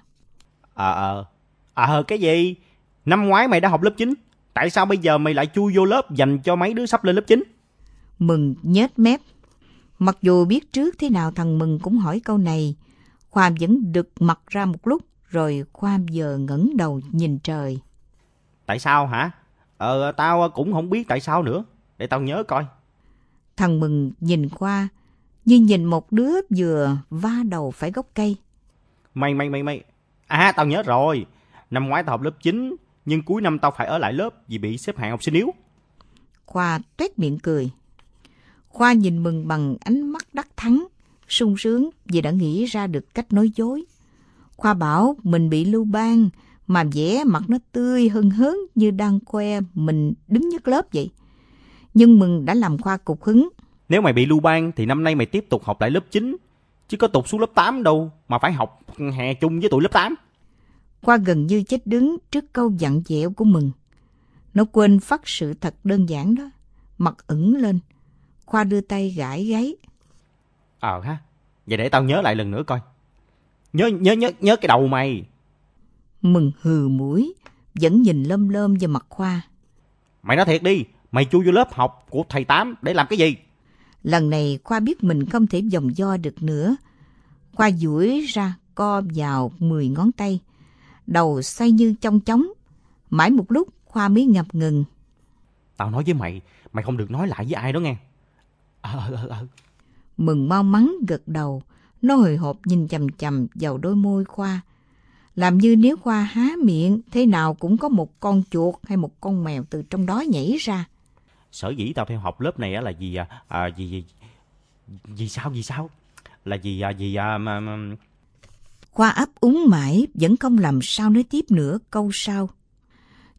Ờ ờ. Ờ cái gì? Năm ngoái mày đã học lớp 9. Tại sao bây giờ mày lại chui vô lớp dành cho mấy đứa sắp lên lớp 9? Mừng nhếch mép. Mặc dù biết trước thế nào thằng Mừng cũng hỏi câu này, Khoa vẫn đực mặt ra một lúc Rồi Khoa giờ ngẩng đầu nhìn trời. Tại sao hả? Ờ, tao cũng không biết tại sao nữa. Để tao nhớ coi. Thằng Mừng nhìn Khoa như nhìn một đứa vừa va đầu phải gốc cây. Mày, mày, mày, mày. À, tao nhớ rồi. Năm ngoái tao học lớp 9, nhưng cuối năm tao phải ở lại lớp vì bị xếp hạng học sinh yếu. Khoa tuét miệng cười. Khoa nhìn Mừng bằng ánh mắt đắc thắng, sung sướng vì đã nghĩ ra được cách nói dối. Khoa bảo mình bị lưu ban, mà vẻ mặt nó tươi hưng hớn như đang khoe mình đứng nhất lớp vậy. Nhưng Mừng đã làm Khoa cục hứng. Nếu mày bị lưu ban thì năm nay mày tiếp tục học lại lớp 9, chứ có tụt xuống lớp 8 đâu mà phải học hè chung với tụi lớp 8. Khoa gần như chết đứng trước câu dặn dẹo của Mừng. Nó quên phát sự thật đơn giản đó, mặt ửng lên. Khoa đưa tay gãi gáy. Ờ ha, vậy để tao nhớ lại lần nữa coi. Nhớ nhớ nhớ nhớ cái đầu mày. Mừng hừ mũi, vẫn nhìn lơm lơm vào mặt Khoa. Mày nói thiệt đi, mày chui vô lớp học của thầy Tám để làm cái gì? Lần này Khoa biết mình không thể vòng do được nữa. Khoa duỗi ra co vào 10 ngón tay. Đầu xoay như trong chóng. Mãi một lúc Khoa mới ngập ngừng. Tao nói với mày, mày không được nói lại với ai đó nghe. Ờ, ờ, ờ. Mừng mau mắn gật đầu. Nó hồi hộp nhìn chầm chầm vào đôi môi Khoa. Làm như nếu Khoa há miệng, thế nào cũng có một con chuột hay một con mèo từ trong đó nhảy ra. Sở dĩ tao theo học lớp này á là gì à, à gì, gì gì sao gì sao? Là gì à gì à mà, mà... Khoa ấp úng mãi vẫn không làm sao nói tiếp nữa câu sau.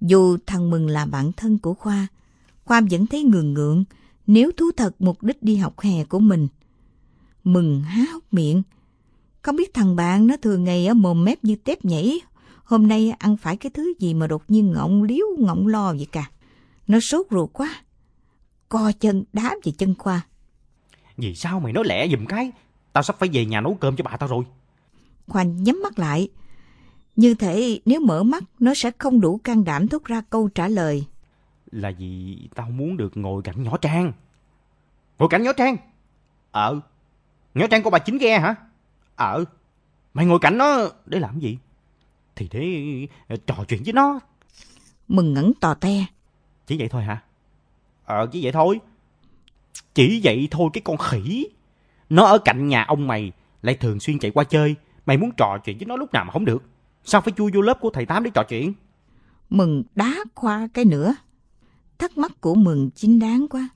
Dù thằng Mừng là bạn thân của Khoa, Khoa vẫn thấy ngường ngượng nếu thú thật mục đích đi học hè của mình. Mừng há hốc miệng. Không biết thằng bạn nó thường ngày ở mồm mép như tép nhảy. Hôm nay ăn phải cái thứ gì mà đột nhiên ngọng liếu ngọng lo vậy cả. Nó sốt ruột quá. Co chân đá về chân Khoa. Vì sao mày nói lẹ giùm cái? Tao sắp phải về nhà nấu cơm cho bà tao rồi. Khoa nhắm mắt lại. Như thể nếu mở mắt nó sẽ không đủ can đảm thốt ra câu trả lời. Là vì tao muốn được ngồi cạnh nhỏ Trang. Ngồi cạnh nhỏ Trang? Ờ. Nhỏ Trang của bà chính ghe hả? Ờ. Mày ngồi cạnh nó để làm gì? Thì để trò chuyện với nó. Mừng ngẩn tò te. Chỉ vậy thôi hả? Ờ, chỉ vậy thôi. Chỉ vậy thôi cái con khỉ. Nó ở cạnh nhà ông mày, lại thường xuyên chạy qua chơi. Mày muốn trò chuyện với nó lúc nào mà không được. Sao phải chui vô lớp của thầy Tám để trò chuyện? Mừng đá khoa cái nữa. Thắc mắc của Mừng chính đáng quá.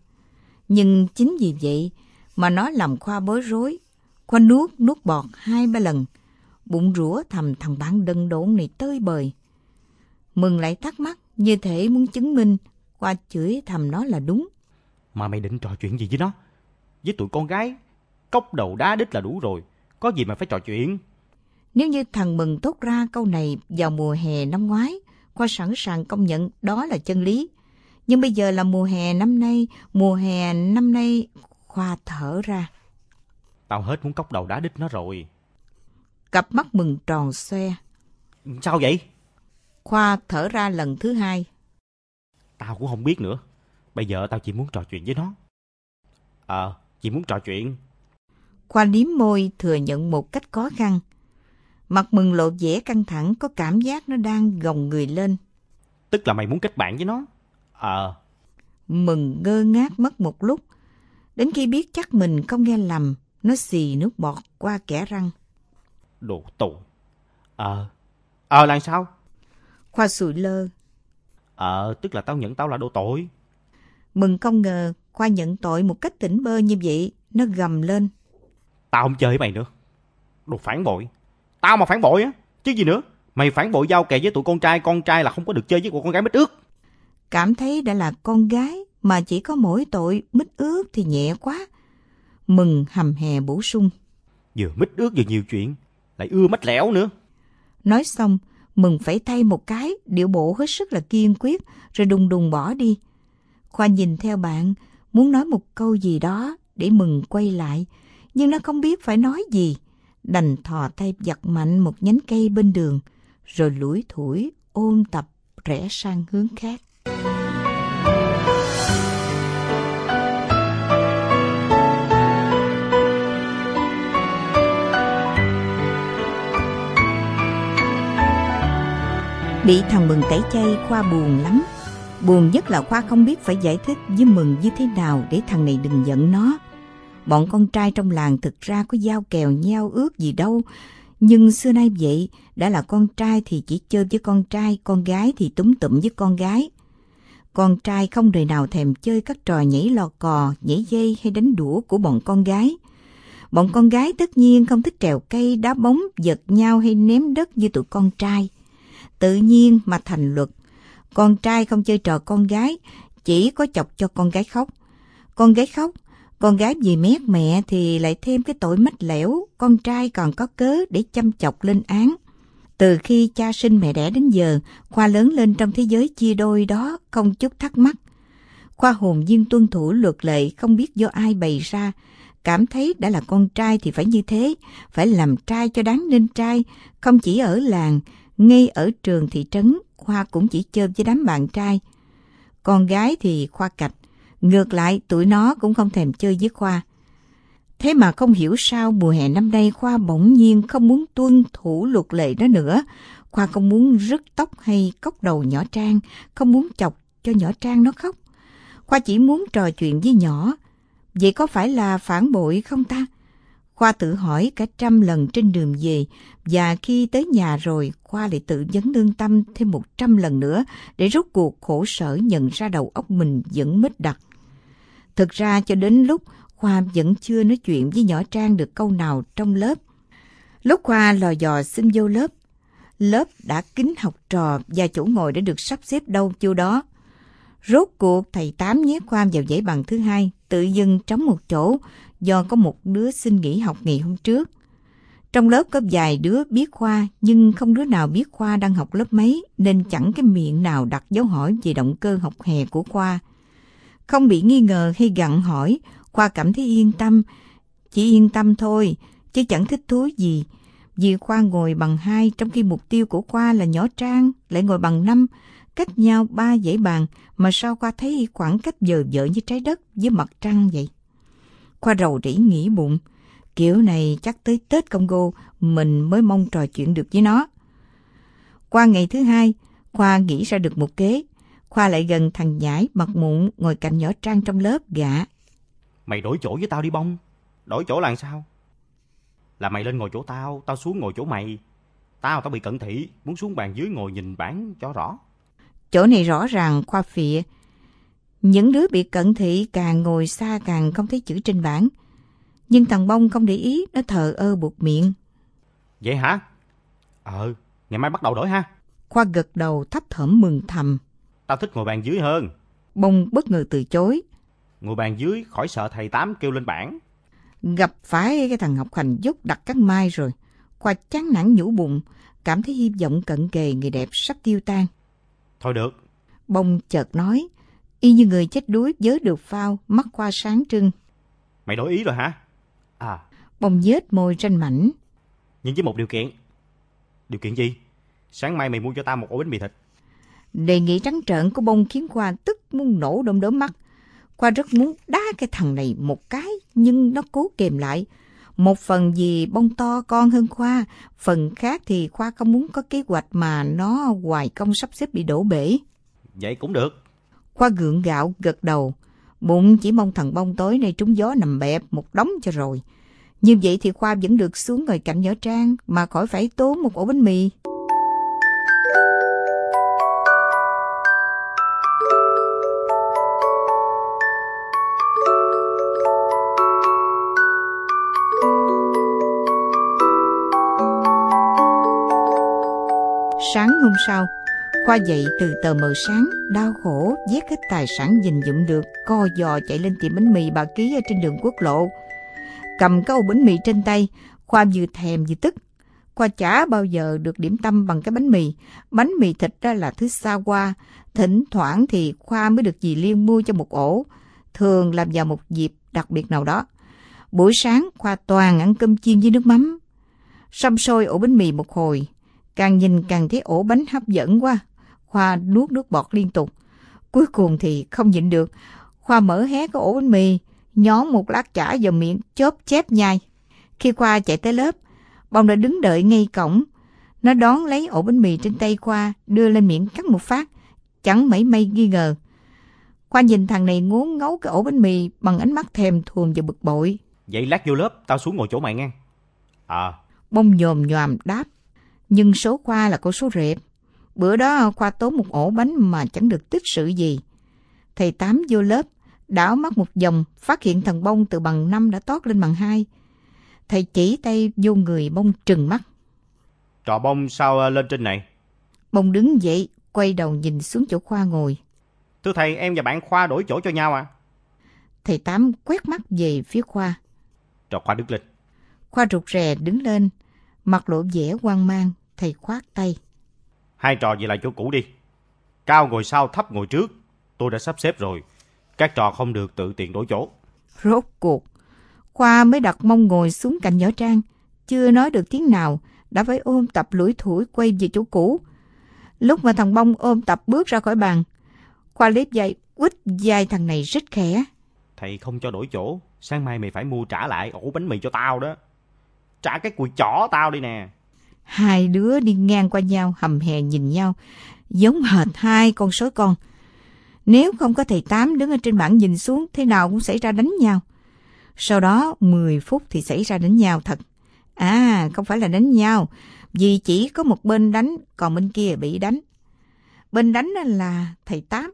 Nhưng chính vì vậy mà nó làm Khoa bối rối. Khoa nuốt, nuốt bọt hai ba lần. Bụng rủa thầm thằng bạn đần độn này tơi bời. Mừng lại thắc mắc như thể muốn chứng minh Khoa chửi thầm nó là đúng. Mà mày định trò chuyện gì với nó? Với tụi con gái, cốc đầu đá đít là đủ rồi. Có gì mà phải trò chuyện? Nếu như thằng Mừng thốt ra câu này vào mùa hè năm ngoái, Khoa sẵn sàng công nhận đó là chân lý. Nhưng bây giờ là mùa hè năm nay, mùa hè năm nay, Khoa thở ra. Tao hết muốn cốc đầu đá đít nó rồi. Cặp mắt Mừng tròn xoe. Sao vậy? Khoa thở ra lần thứ hai. Tao cũng không biết nữa. Bây giờ tao chỉ muốn trò chuyện với nó. Ờ, chỉ muốn trò chuyện. Khoa liếm môi thừa nhận một cách khó khăn. Mặt mừng lộ vẻ căng thẳng có cảm giác nó đang gồng người lên. Tức là mày muốn kết bạn với nó? Ờ. Mừng ngơ ngác mất một lúc. Đến khi biết chắc mình không nghe lầm, nó xì nước bọt qua kẻ răng. Đồ tù. Ờ. Ờ là sao? Khoa sụi lơ. Ờ, tức là tao nhận tao là đồ tội. Mừng không ngờ Khoa nhận tội một cách tỉnh bơ như vậy. Nó gầm lên. Tao không chơi với mày nữa. Đồ phản bội. Tao mà phản bội á, chứ gì nữa. Mày phản bội giao kè với tụi con trai, con trai là không có được chơi với con gái mít ướt. Cảm thấy đã là con gái mà chỉ có mỗi tội mít ướt thì nhẹ quá. Mừng hầm hè bổ sung. Vừa mít ướt vừa nhiều chuyện, lại ưa mách lẻo nữa. Nói xong, Mừng phải thay một cái, điệu bộ hết sức là kiên quyết, rồi đùng đùng bỏ đi. Khoa nhìn theo bạn, muốn nói một câu gì đó để Mừng quay lại, nhưng nó không biết phải nói gì. Đành thò tay giật mạnh một nhánh cây bên đường, rồi lủi thủi ôm tập rẽ sang hướng khác. Bị thằng Mừng tẩy chay Khoa buồn lắm. Buồn nhất là Khoa không biết phải giải thích với Mừng như thế nào để thằng này đừng giận nó. Bọn con trai trong làng thực ra có giao kèo nhau ước gì đâu. Nhưng xưa nay vậy, đã là con trai thì chỉ chơi với con trai, con gái thì túm tụm với con gái. Con trai không đời nào thèm chơi các trò nhảy lò cò, nhảy dây hay đánh đũa của bọn con gái. Bọn con gái tất nhiên không thích trèo cây, đá bóng, giật nhau hay ném đất như tụi con trai. Tự nhiên mà thành luật. Con trai không chơi trò con gái, chỉ có chọc cho con gái khóc. Con gái khóc, con gái vì mét mẹ thì lại thêm cái tội mách lẻo, con trai còn có cớ để chăm chọc lên án. Từ khi cha sinh mẹ đẻ đến giờ, Khoa lớn lên trong thế giới chia đôi đó không chút thắc mắc. Khoa hồn nhiên tuân thủ luật lệ không biết do ai bày ra, cảm thấy đã là con trai thì phải như thế, phải làm trai cho đáng nên trai, không chỉ ở làng, ngay ở trường thị trấn, Khoa cũng chỉ chơi với đám bạn trai. Con gái thì Khoa cạch, ngược lại tụi nó cũng không thèm chơi với Khoa. Thế mà không hiểu sao mùa hè năm nay Khoa bỗng nhiên không muốn tuân thủ luật lệ đó nữa. Khoa không muốn rứt tóc hay cốc đầu nhỏ Trang, không muốn chọc cho nhỏ Trang nó khóc. Khoa chỉ muốn trò chuyện với nhỏ. Vậy có phải là phản bội không ta? Khoa tự hỏi cả trăm lần trên đường về và khi tới nhà rồi Khoa lại tự vấn lương tâm thêm một trăm lần nữa để rút cuộc khổ sở nhận ra đầu óc mình vẫn mít đặc. Thực ra cho đến lúc Khoa vẫn chưa nói chuyện với nhỏ Trang được câu nào trong lớp. Lúc Khoa lò dò xin vô lớp, lớp đã kín học trò và chỗ ngồi đã được sắp xếp đâu chưa đó. Rốt cuộc thầy Tám nhét Khoa vào giấy bằng thứ hai, tự dưng trống một chỗ do có một đứa xin nghỉ học ngày hôm trước. Trong lớp có vài đứa biết Khoa nhưng không đứa nào biết Khoa đang học lớp mấy nên chẳng cái miệng nào đặt dấu hỏi về động cơ học hè của Khoa. Không bị nghi ngờ hay gặn hỏi, Khoa cảm thấy yên tâm. Chỉ yên tâm thôi, chứ chẳng thích thú gì. Vì Khoa ngồi bằng hai trong khi mục tiêu của Khoa là nhỏ Trang lại ngồi bằng năm, cách nhau ba dãy bàn mà sao Khoa thấy khoảng cách dờ dở như trái đất với mặt trăng vậy. Khoa rầu rĩ nghĩ bụng, kiểu này chắc tới Tết Congo mình mới mong trò chuyện được với nó. Qua ngày thứ hai, Khoa nghĩ ra được một kế. Khoa lại gần thằng Nhãi mặt mụn ngồi cạnh nhỏ Trang trong lớp gạ. Mày đổi chỗ với tao đi bông. Đổi chỗ là sao? Là mày lên ngồi chỗ tao, tao xuống ngồi chỗ mày. Tao tao bị cận thị, muốn xuống bàn dưới ngồi nhìn bản cho rõ. Chỗ này rõ ràng Khoa phịa. Những đứa bị cận thị càng ngồi xa càng không thấy chữ trên bảng. Nhưng thằng Bông không để ý, nó thờ ơ buộc miệng. Vậy hả? Ờ, ngày mai bắt đầu đổi ha. Khoa gật đầu thấp thỏm mừng thầm. Tao thích ngồi bàn dưới hơn. Bông bất ngờ từ chối. Ngồi bàn dưới khỏi sợ thầy Tám kêu lên bảng. Gặp phải cái thằng học hành dốt đặt cắt mai rồi. Khoa chán nản nhũ bụng, cảm thấy hy vọng cận kề người đẹp sắp tiêu tan. Thôi được. Bông chợt nói, y như người chết đuối vớ được phao, mắt Khoa sáng trưng. Mày đổi ý rồi hả? À. Bông nhếch môi tranh mảnh. Nhưng với một điều kiện. Điều kiện gì? Sáng mai mày mua cho tao một ổ bánh mì thịt. Đề nghị trắng trợn của bông khiến Khoa tức muốn nổ đom đóm mắt. Khoa rất muốn đá cái thằng này một cái, nhưng nó cố kềm lại. Một phần vì bông to con hơn Khoa, phần khác thì Khoa không muốn có kế hoạch mà nó hoài công sắp xếp bị đổ bể. Vậy cũng được. Khoa gượng gạo gật đầu. Bụng chỉ mong thằng bông tối nay trúng gió nằm bẹp một đống cho rồi. Như vậy thì Khoa vẫn được xuống ngồi cạnh nhỏ Trang mà khỏi phải tốn một ổ bánh mì. Sáng hôm sau, Khoa dậy từ tờ mờ sáng, đau khổ, vét hết tài sản dình dụm được, co giò chạy lên tiệm bánh mì bà ký ở trên đường quốc lộ. Cầm cái ổ bánh mì trên tay, Khoa vừa thèm vừa tức. Khoa chả bao giờ được điểm tâm bằng cái bánh mì. Bánh mì thịt đó là thứ xa qua. Thỉnh thoảng thì Khoa mới được dì Liên mua cho một ổ. Thường làm vào một dịp đặc biệt nào đó. Buổi sáng Khoa toàn ăn cơm chiên với nước mắm. Xăm sôi ổ bánh mì một hồi, Càng nhìn càng thấy ổ bánh hấp dẫn quá. Khoa nuốt nước bọt liên tục. Cuối cùng thì không nhịn được. Khoa mở hé cái ổ bánh mì, nhón một lát chả vào miệng, chớp chép nhai. Khi Khoa chạy tới lớp, bông đã đứng đợi ngay cổng. Nó đón lấy ổ bánh mì trên tay Khoa, đưa lên miệng cắt một phát. Chẳng mảy may nghi ngờ. Khoa nhìn thằng này ngốn ngấu cái ổ bánh mì bằng ánh mắt thèm thuồng và bực bội. Vậy lát vô lớp, tao xuống ngồi chỗ mày nghe. À, Bông nhồm nhòm đáp. Nhưng số Khoa là con số rệp. Bữa đó Khoa tốn một ổ bánh mà chẳng được tích sự gì. Thầy Tám vô lớp, đảo mắt một vòng, phát hiện thằng Bông từ bằng năm đã tót lên bằng hai. Thầy chỉ tay vô người Bông trừng mắt. trò bông sao ờ, lên trên này? Bông đứng dậy, quay đầu nhìn xuống chỗ Khoa ngồi. Thưa thầy, em và bạn Khoa đổi chỗ cho nhau à? Thầy Tám quét mắt về phía Khoa. Trò Khoa đứng lên. Khoa rụt rè đứng lên, mặt lộ vẻ hoang mang, thầy khoát tay. Hai trò về lại chỗ cũ đi. Cao ngồi sau, thấp ngồi trước. Tôi đã sắp xếp rồi. Các trò không được tự tiện đổi chỗ. Rốt cuộc, Khoa mới đặt mông ngồi xuống cạnh nhỏ Trang, chưa nói được tiếng nào, đã phải ôm tập lủi thủi quay về chỗ cũ. Lúc mà thằng Bông ôm tập bước ra khỏi bàn, Khoa liếp dây quýt vai thằng này rất khẽ. Thầy không cho đổi chỗ. Sáng mai mày phải mua trả lại ổ bánh mì cho tao đó. Trả cái cùi chỏ tao đi nè. Hai đứa đi ngang qua nhau, hầm hè nhìn nhau, giống hệt hai con sói con. Nếu không có thầy Tám đứng ở trên bảng nhìn xuống, thế nào cũng xảy ra đánh nhau. Sau đó 10 phút thì xảy ra đánh nhau thật. À, không phải là đánh nhau, vì chỉ có một bên đánh, còn bên kia bị đánh. Bên đánh là thầy Tám,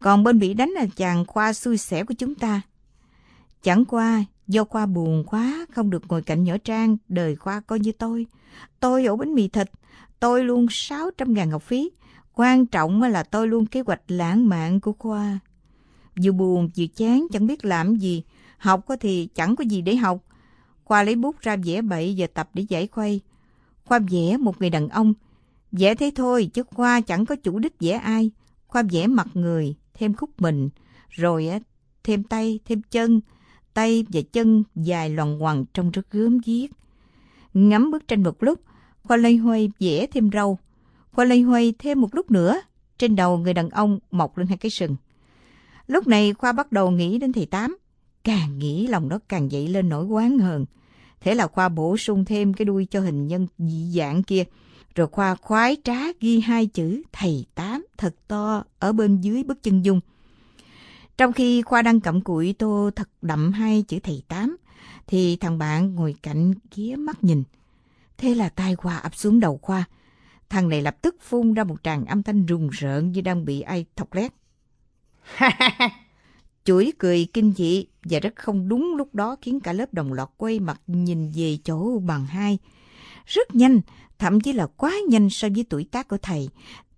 còn bên bị đánh là chàng khoa xui xẻo của chúng ta. Chẳng qua, do khoa buồn quá, không được ngồi cạnh nhỏ Trang, đời khoa coi như tôi. Tôi ổ bánh mì thịt, tôi luôn 600 ngàn học phí. Quan trọng là tôi luôn kế hoạch lãng mạn của Khoa. Vừa buồn vừa chán chẳng biết làm gì, học có thì chẳng có gì để học. Khoa lấy bút ra vẽ bậy và tập để giải khuây. Khoa vẽ một người đàn ông. Vẽ thế thôi chứ Khoa chẳng có chủ đích vẽ ai. Khoa vẽ mặt người, thêm khúc mình, rồi á, thêm tay, thêm chân. Tay và chân dài loằng ngoằng trông rất gớm ghiếc. Ngắm bức tranh một lúc, Khoa lây hoay vẽ thêm râu. Khoa lây hoay thêm một lúc nữa, trên đầu người đàn ông mọc lên hai cái sừng. Lúc này Khoa bắt đầu nghĩ đến thầy Tám. Càng nghĩ lòng nó càng dậy lên nỗi quán hờn. Thế là Khoa bổ sung thêm cái đuôi cho hình nhân dị dạng kia. Rồi Khoa khoái trá ghi hai chữ thầy Tám thật to ở bên dưới bức chân dung. Trong khi Khoa đang cặm cụi tô thật đậm hai chữ thầy Tám, thì thằng bạn ngồi cạnh ghé mắt nhìn. Thế là tai Khoa ập xuống đầu Khoa. Thằng này lập tức phun ra một tràng âm thanh rùng rợn như đang bị ai thọc lét. Chuỗi cười kinh dị và rất không đúng lúc đó khiến cả lớp đồng loạt quay mặt nhìn về chỗ bằng hai. Rất nhanh, thậm chí là quá nhanh so với tuổi tác của thầy.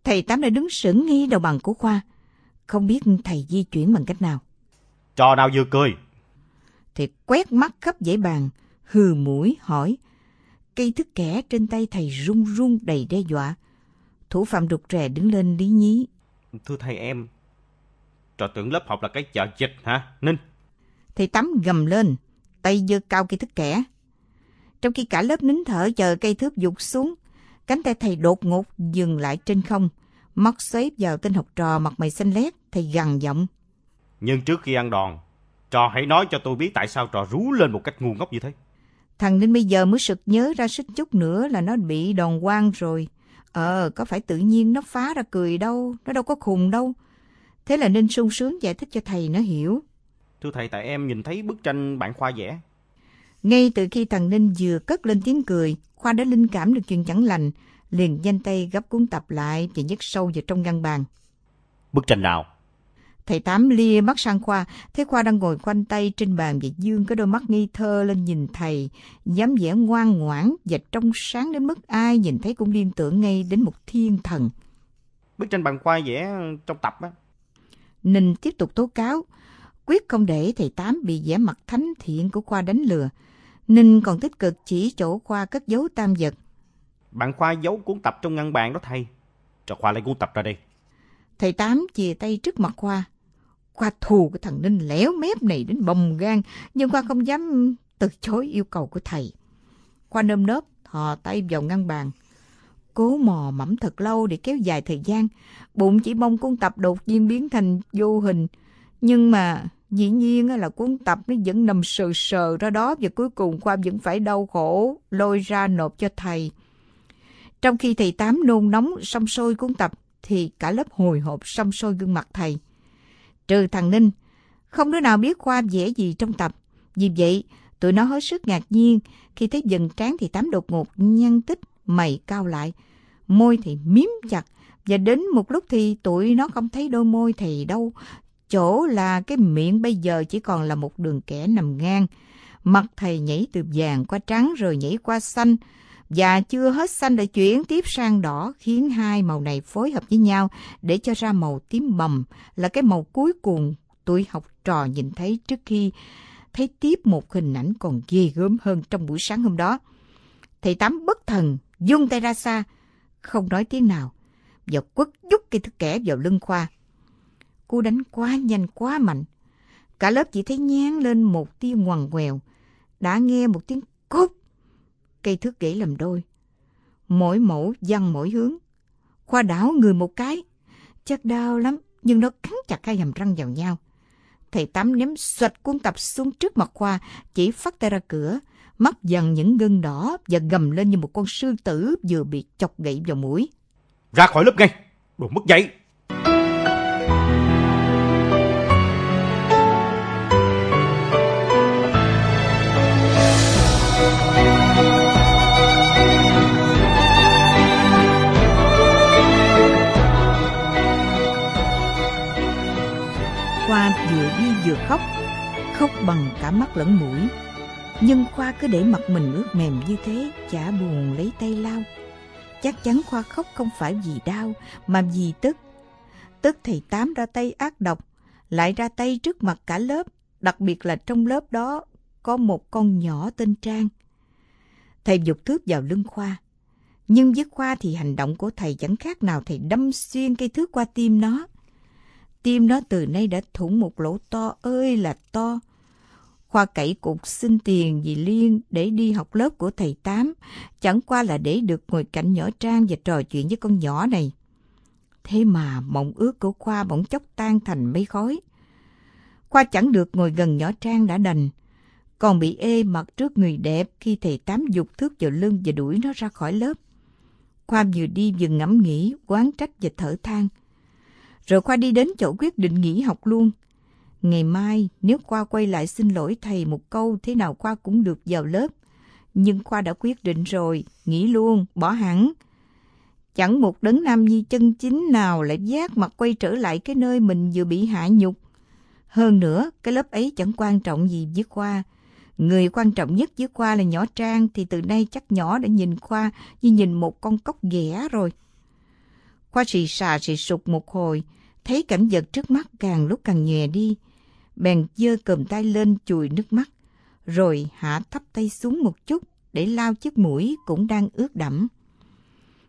Thầy Tám đã đứng sững ngay đầu bằng của Khoa. Không biết thầy di chuyển bằng cách nào. Trò nào vừa cười. Thầy quét mắt khắp dãy bàn, hừ mũi hỏi. Cây thức kẻ trên tay thầy run run đầy đe dọa. Thủ phạm đục rè đứng lên lý nhí. Thưa thầy em, trò tưởng lớp học là cái chợ dịch hả, Ninh? Thầy Tám gầm lên, tay giơ cao cây thức kẻ. Trong khi cả lớp nín thở chờ cây thước dục xuống, cánh tay thầy đột ngột dừng lại trên không. Mắt xoáy vào tên học trò mặt mày xanh lét, thầy gằn giọng. Nhưng trước khi ăn đòn, trò hãy nói cho tôi biết tại sao trò rú lên một cách ngu ngốc như thế. Thằng Ninh bây giờ mới sực nhớ ra xích chút nữa là nó bị đòn quang rồi. Ờ, có phải tự nhiên nó phá ra cười đâu, nó đâu có khùng đâu. Thế là Ninh sung sướng giải thích cho thầy nó hiểu. Thưa thầy, tại em nhìn thấy bức tranh bạn Khoa vẽ. Ngay từ khi thằng Ninh vừa cất lên tiếng cười, Khoa đã linh cảm được chuyện chẳng lành, liền nhanh tay gấp cuốn tập lại và nhét sâu vào trong ngăn bàn. Bức tranh nào? Thầy Tám lia mắt sang Khoa, thấy Khoa đang ngồi khoanh tay trên bàn và dương cái đôi mắt nghi thơ lên nhìn thầy, dám vẻ ngoan ngoãn và trong sáng đến mức ai nhìn thấy cũng liên tưởng ngay đến một thiên thần. Bức tranh bạn Khoa vẽ trong tập á. Ninh tiếp tục tố cáo, quyết không để thầy Tám bị vẻ mặt thánh thiện của Khoa đánh lừa. Ninh còn tích cực chỉ chỗ Khoa cất giấu tam vật. Bạn Khoa giấu cuốn tập trong ngăn bàn đó thầy. Trò Khoa lấy cuốn tập ra đây. Thầy Tám chìa tay trước mặt Khoa qua thù cái thằng Ninh léo mép này đến bồng gan, nhưng qua không dám từ chối yêu cầu của thầy. Khoa nơm nớp, thò tay vào ngăn bàn. Cố mò mẫm thật lâu để kéo dài thời gian. Bụng chỉ mong cuốn tập đột nhiên biến thành vô hình. Nhưng mà dĩ nhiên là cuốn tập nó vẫn nằm sờ sờ ra đó và cuối cùng Khoa vẫn phải đau khổ lôi ra nộp cho thầy. Trong khi thầy Tám nôn nóng xong sôi cuốn tập, thì cả lớp hồi hộp xong sôi gương mặt thầy. Trừ thằng Ninh, không đứa nào biết Khoa vẽ gì trong tập. Vì vậy, tụi nó hết sức ngạc nhiên khi thấy dần trán thì Tám đột ngột nhăn tích, mày cao lại. Môi thì miếm chặt, và đến một lúc thì tụi nó không thấy đôi môi thầy đâu. Chỗ là cái miệng bây giờ chỉ còn là một đường kẻ nằm ngang. Mặt thầy nhảy từ vàng qua trắng rồi nhảy qua xanh. Và chưa hết xanh lại chuyển tiếp sang đỏ khiến hai màu này phối hợp với nhau để cho ra màu tím bầm là cái màu cuối cùng tôi học trò nhìn thấy trước khi thấy tiếp một hình ảnh còn ghê gớm hơn trong buổi sáng hôm đó. Thầy Tám bất thần, dung tay ra xa, không nói tiếng nào, và quất đút cây thứ kẻ vào lưng Khoa. Cô đánh quá nhanh quá mạnh. Cả lớp chỉ thấy nhán lên một tia ngoằn ngoèo, đã nghe một tiếng cốt. Cây thước gãy làm đôi. Mỗi mẫu văng mỗi hướng. Khoa đảo người một cái. Chắc đau lắm, nhưng nó cắn chặt hai hàm răng vào nhau. Thầy Tám ném xoạch cuốn tập xuống trước mặt Khoa, chỉ phát tay ra cửa, mắt dần những gân đỏ và gầm lên như một con sư tử vừa bị chọc gậy vào mũi. Ra khỏi lớp ngay, đồ mất dạy. Khoa vừa đi vừa khóc, khóc bằng cả mắt lẫn mũi. Nhưng Khoa cứ để mặt mình ướt mềm như thế, chả buồn lấy tay lau. Chắc chắn Khoa khóc không phải vì đau, mà vì tức. Tức thầy Tám ra tay ác độc, lại ra tay trước mặt cả lớp, đặc biệt là trong lớp đó có một con nhỏ tên Trang. Thầy dục thước vào lưng Khoa. Nhưng với Khoa thì hành động của thầy chẳng khác nào thầy đâm xuyên cây thước qua tim nó. Tim nó từ nay đã thủng một lỗ to ơi là to. Khoa cậy cục xin tiền vì Liên để đi học lớp của thầy Tám, chẳng qua là để được ngồi cạnh nhỏ Trang và trò chuyện với con nhỏ này. Thế mà mộng ước của Khoa bỗng chốc tan thành mây khói. Khoa chẳng được ngồi gần nhỏ Trang đã đành, còn bị ê mặt trước người đẹp khi thầy Tám dục thước vào lưng và đuổi nó ra khỏi lớp. Khoa vừa đi vừa ngẫm nghĩ, quán trách và thở than. Rồi Khoa đi đến chỗ quyết định nghỉ học luôn. Ngày mai, nếu Khoa quay lại xin lỗi thầy một câu, thế nào Khoa cũng được vào lớp. Nhưng Khoa đã quyết định rồi, nghỉ luôn, bỏ hẳn. Chẳng một đấng nam nhi chân chính nào lại giác mặt quay trở lại cái nơi mình vừa bị hạ nhục. Hơn nữa, cái lớp ấy chẳng quan trọng gì với Khoa. Người quan trọng nhất với Khoa là nhỏ Trang, thì từ nay chắc nhỏ đã nhìn Khoa như nhìn một con cóc ghẻ rồi. Khoa xì xà xì sụp một hồi, thấy cảnh vật trước mắt càng lúc càng nhòe đi. Bèn giơ cầm tay lên chùi nước mắt, rồi hạ thấp tay xuống một chút để lau chiếc mũi cũng đang ướt đẫm.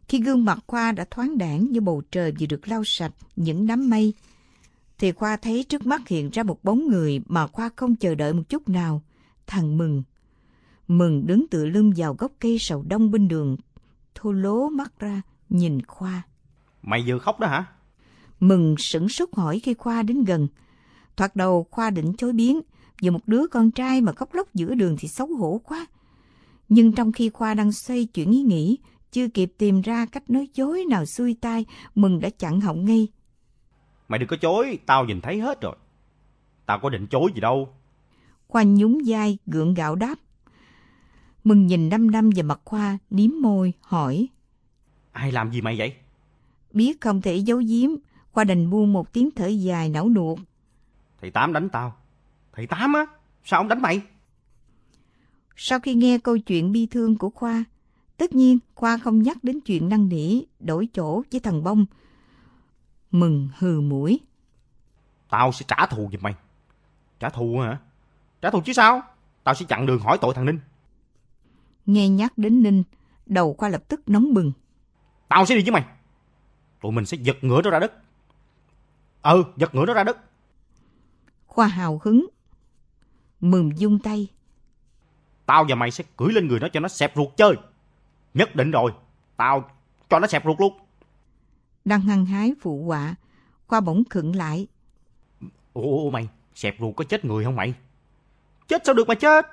Khi gương mặt Khoa đã thoáng đảng như bầu trời vừa được lau sạch những đám mây, thì Khoa thấy trước mắt hiện ra một bóng người mà Khoa không chờ đợi một chút nào, thằng Mừng. Mừng đứng tựa lưng vào gốc cây sầu đông bên đường, thô lố mắt ra, nhìn Khoa. Mày vừa khóc đó hả? Mừng sửng sốt hỏi khi Khoa đến gần. Thoạt đầu Khoa định chối biến, vì một đứa con trai mà khóc lóc giữa đường thì xấu hổ quá. Nhưng trong khi Khoa đang xoay chuyển ý nghĩ, chưa kịp tìm ra cách nói dối nào xuôi tai, Mừng đã chặn họng ngay. Mày đừng có chối, tao nhìn thấy hết rồi. Tao có định chối gì đâu. Khoa nhún vai, gượng gạo đáp. Mừng nhìn năm năm vào mặt Khoa, liếm môi, hỏi. Ai làm gì mày vậy? Biết không thể giấu giếm, Khoa đành buông một tiếng thở dài não nuột. Thầy Tám đánh tao. Thầy Tám á? Sao ông đánh mày? Sau khi nghe câu chuyện bi thương của Khoa, tất nhiên Khoa không nhắc đến chuyện năn nỉ, đổi chỗ với thằng Bông. Mừng hừ mũi. Tao sẽ trả thù giùm mày. Trả thù hả? Trả thù chứ sao? Tao sẽ chặn đường hỏi tội thằng Ninh. Nghe nhắc đến Ninh, đầu Khoa lập tức nóng bừng. Tao sẽ đi với mày. Tụi mình sẽ giật ngựa nó ra đất. Ừ, giật ngựa nó ra đất. Khoa hào hứng. Mừng dung tay. Tao và mày sẽ cưỡi lên người nó cho nó xẹp ruột chơi. Nhất định rồi. Tao cho nó xẹp ruột luôn. Đang hăng hái phụ họa, Khoa bỗng khựng lại. Ủa, ủa mày, xẹp ruột có chết người không mày? Chết sao được mà chết?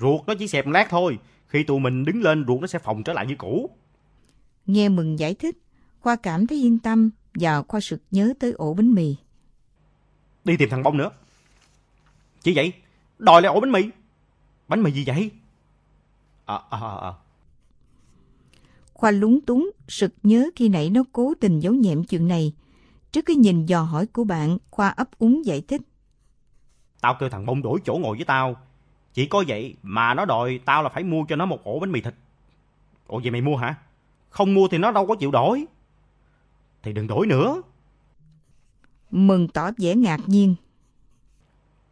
Ruột nó chỉ xẹp lát thôi. Khi tụi mình đứng lên, ruột nó sẽ phòng trở lại như cũ. Nghe Mừng giải thích, Khoa cảm thấy yên tâm và Khoa sực nhớ tới ổ bánh mì. Đi tìm thằng bông nữa. Chỉ vậy, đòi lại ổ bánh mì. Bánh mì gì vậy? À, à, à, à. Khoa lúng túng, sực nhớ khi nãy nó cố tình giấu nhẹm chuyện này. Trước cái nhìn dò hỏi của bạn, Khoa ấp úng giải thích. Tao kêu thằng bông đổi chỗ ngồi với tao. Chỉ có vậy mà nó đòi tao là phải mua cho nó một ổ bánh mì thịt. Ủa vậy mày mua hả? Không mua thì nó đâu có chịu đổi. Thì đừng đổi nữa. Mừng tỏ vẻ ngạc nhiên.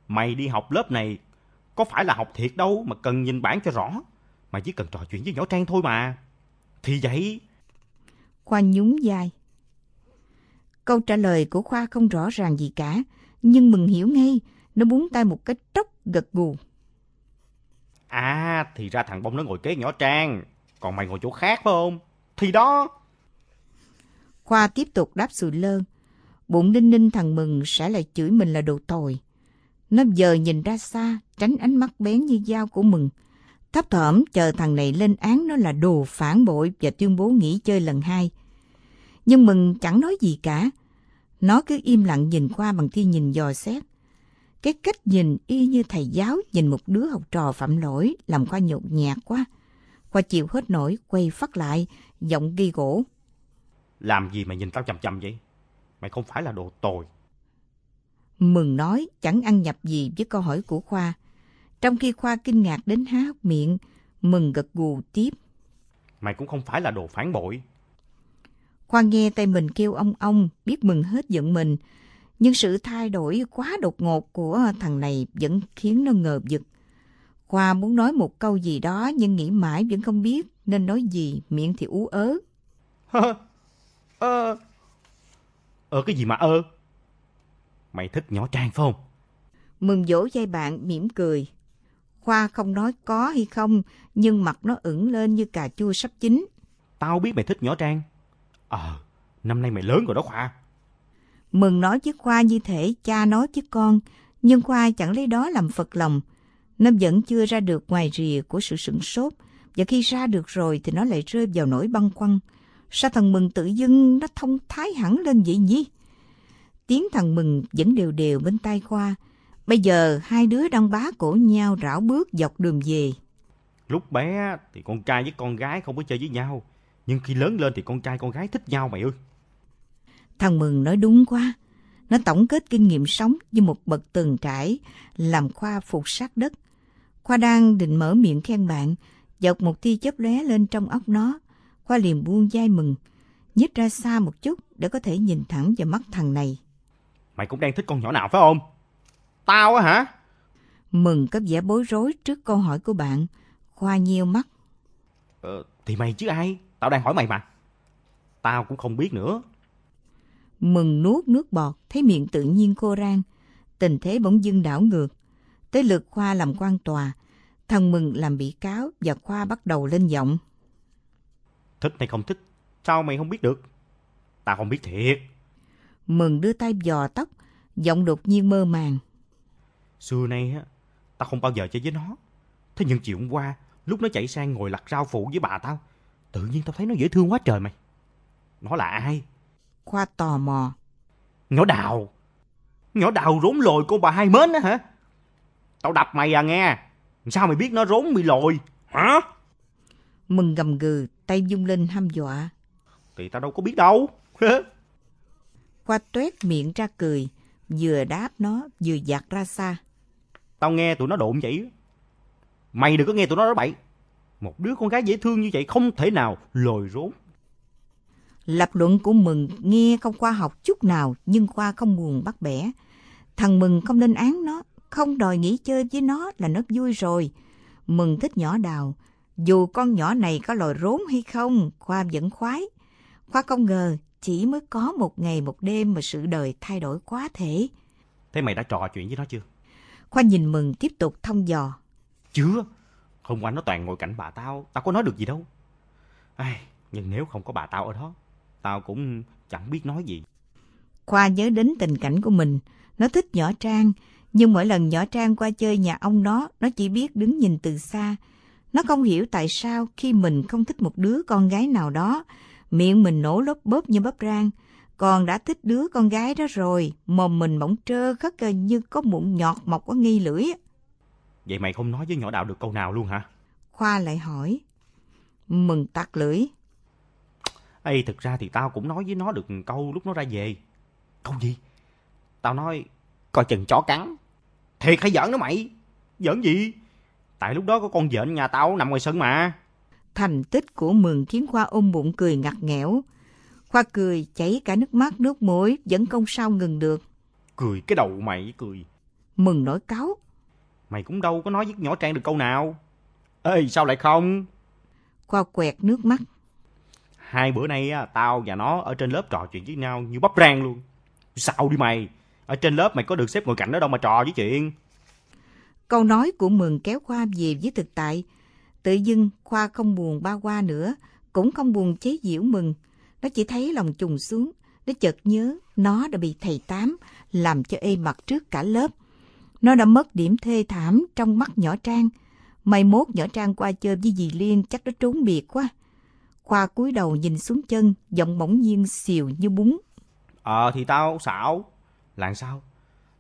Mày đi học lớp này có phải là học thiệt đâu mà cần nhìn bảng cho rõ. Mày chỉ cần trò chuyện với nhỏ Trang thôi mà. Thì vậy. Khoa nhún vai. Câu trả lời của Khoa không rõ ràng gì cả, nhưng Mừng hiểu ngay, nó búng tay một cái tróc gật gù. À, thì ra thằng bông nó ngồi kế nhỏ Trang, còn mày ngồi chỗ khác phải không? Thì đó. Khoa tiếp tục đáp sùi lơ. Bụng ninh ninh thằng Mừng sẽ lại chửi mình là đồ tồi. Nó giờ nhìn ra xa, tránh ánh mắt bén như dao của Mừng. Thấp thỏm chờ thằng này lên án nó là đồ phản bội và tuyên bố nghỉ chơi lần hai. Nhưng Mừng chẳng nói gì cả. Nó cứ im lặng nhìn khoa bằng thi nhìn dò xét. Cái cách nhìn y như thầy giáo nhìn một đứa học trò phạm lỗi làm Khoa nhột nhạt quá. Khoa chịu hết nổi, quay phát lại, giọng ghi gỗ. Làm gì mà nhìn tao chầm chầm vậy? Mày không phải là đồ tồi. Mừng nói chẳng ăn nhập gì với câu hỏi của Khoa. Trong khi Khoa kinh ngạc đến há hốc miệng, Mừng gật gù tiếp. Mày cũng không phải là đồ phản bội. Khoa nghe tay mình kêu ông ông, biết Mừng hết giận mình. Nhưng sự thay đổi quá đột ngột của thằng này vẫn khiến nó ngờ vực. Khoa muốn nói một câu gì đó nhưng nghĩ mãi vẫn không biết nên nói gì, miệng thì ú ớ. Ơ, ơ cái gì mà ơ? Mày thích nhỏ Trang phải không? Mừng dỗ dây bạn mỉm cười. Khoa không nói có hay không, nhưng mặt nó ửng lên như cà chua sắp chín. Tao biết mày thích nhỏ Trang. Ờ, năm nay mày lớn rồi đó Khoa. Mừng nói với Khoa như thể cha nói với con, nhưng Khoa chẳng lấy đó làm phật lòng. Nó vẫn chưa ra được ngoài rìa của sự sửng sốt, và khi ra được rồi thì nó lại rơi vào nỗi băn khoăn. Sao thằng Mừng tự dưng nó thông thái hẳn lên vậy nhỉ? Tiếng thằng Mừng vẫn đều đều bên tai Khoa. Bây giờ hai đứa đang bá cổ nhau rảo bước dọc đường về. Lúc bé thì con trai với con gái không có chơi với nhau. Nhưng khi lớn lên thì con trai con gái thích nhau mày ơi. Thằng Mừng nói đúng quá. Nó tổng kết kinh nghiệm sống như một bậc tường trải, làm Khoa phục sát đất. Khoa đang định mở miệng khen bạn, dọc một tia chớp lóe lên trong óc nó. Khoa liền buông dai Mừng, nhích ra xa một chút để có thể nhìn thẳng vào mắt thằng này. Mày cũng đang thích con nhỏ nào phải không? Tao á hả? Mừng có vẻ bối rối trước câu hỏi của bạn. Khoa nhiêu mắt. Ờ, thì mày chứ ai? Tao đang hỏi mày mà. Tao cũng không biết nữa. Mừng nuốt nước bọt, thấy miệng tự nhiên khô rang. Tình thế bỗng dưng đảo ngược. Tới lượt Khoa làm quan tòa. Thằng Mừng làm bị cáo và Khoa bắt đầu lên giọng. Thích hay không thích? Sao mày không biết được? Tao không biết thiệt. Mừng đưa tay dò tóc, giọng đột nhiên mơ màng. Xưa nay á, tao không bao giờ chơi với nó. Thế nhưng chiều hôm qua, lúc nó chạy sang ngồi lặt rau phụ với bà tao, tự nhiên tao thấy nó dễ thương quá trời mày. Nó là ai? Khoa tò mò. Nhỏ đào. Nhỏ đào rốn lồi con bà hai mến á hả? Tao đập mày à nghe. Sao mày biết nó rốn bị lồi? Hả? Mừng gầm gừ, tay dung lên hăm dọa. Thì tao đâu có biết đâu. Khoa tuét miệng ra cười, vừa đáp nó, vừa giặt ra xa. Tao nghe tụi nó độn vậy. Mày đừng có nghe tụi nó nói bậy. Một đứa con gái dễ thương như vậy không thể nào lồi rốn. Lập luận của Mừng nghe không khoa học chút nào, nhưng Khoa không buồn bắt bẻ. Thằng Mừng không lên án nó, không đòi nghỉ chơi với nó là nó vui rồi. Mừng thích nhỏ đào. Dù con nhỏ này có lòi rốn hay không, Khoa vẫn khoái. Khoa không ngờ chỉ mới có một ngày một đêm mà sự đời thay đổi quá thể. Thế mày đã trò chuyện với nó chưa? Khoa nhìn Mừng tiếp tục thông dò. Chưa. Hôm qua nó toàn ngồi cạnh bà tao, tao có nói được gì đâu. Ai, nhưng nếu không có bà tao ở đó, tao cũng chẳng biết nói gì. Khoa nhớ đến tình cảnh của mình. Nó thích nhỏ Trang, nhưng mỗi lần nhỏ Trang qua chơi nhà ông nó, nó chỉ biết đứng nhìn từ xa. Nó không hiểu tại sao khi mình không thích một đứa con gái nào đó, Miệng mình nổ lốp bốp như bắp rang, còn đã thích đứa con gái đó rồi, mồm mình bỗng trơ khất như có mụn nhọt mọc ở nghi lưỡi. Vậy mày không nói với nhỏ đạo được câu nào luôn hả? Khoa lại hỏi. Mừng tặc lưỡi. Ê, thực ra thì tao cũng nói với nó được câu lúc nó ra về. Câu gì? Tao nói, coi chừng chó cắn. Thiệt hay giỡn đó mày? Giỡn gì? Tại lúc đó có con vện nhà tao nằm ngoài sân mà. Thành tích của Mừng khiến Khoa ôm bụng cười ngặt nghẽo. Khoa cười chảy cả nước mắt nước mũi vẫn không sao ngừng được. Cười cái đầu mày cười. Mừng nổi cáu. Mày cũng đâu có nói với nhỏ Trang được câu nào. Ê sao lại không? Khoa quẹt nước mắt. Hai bữa nay á, tao và nó ở trên lớp trò chuyện với nhau như bắp rang luôn. Sao đi mày? Ở trên lớp mày có được xếp ngồi cạnh đó đâu mà trò với chuyện. Câu nói của Mừng kéo Khoa về với thực tại. Tự dưng Khoa không buồn ba qua nữa, cũng không buồn chế giễu Mừng. Nó chỉ thấy lòng trùng xuống, nó chợt nhớ nó đã bị thầy Tám làm cho ê mặt trước cả lớp. Nó đã mất điểm thê thảm trong mắt nhỏ Trang. May mốt nhỏ Trang qua chơi với dì Liên chắc nó trốn biệt quá. Khoa cúi đầu nhìn xuống chân, giọng bỗng nhiên xìu như bún. Ờ thì tao xạo. Là sao?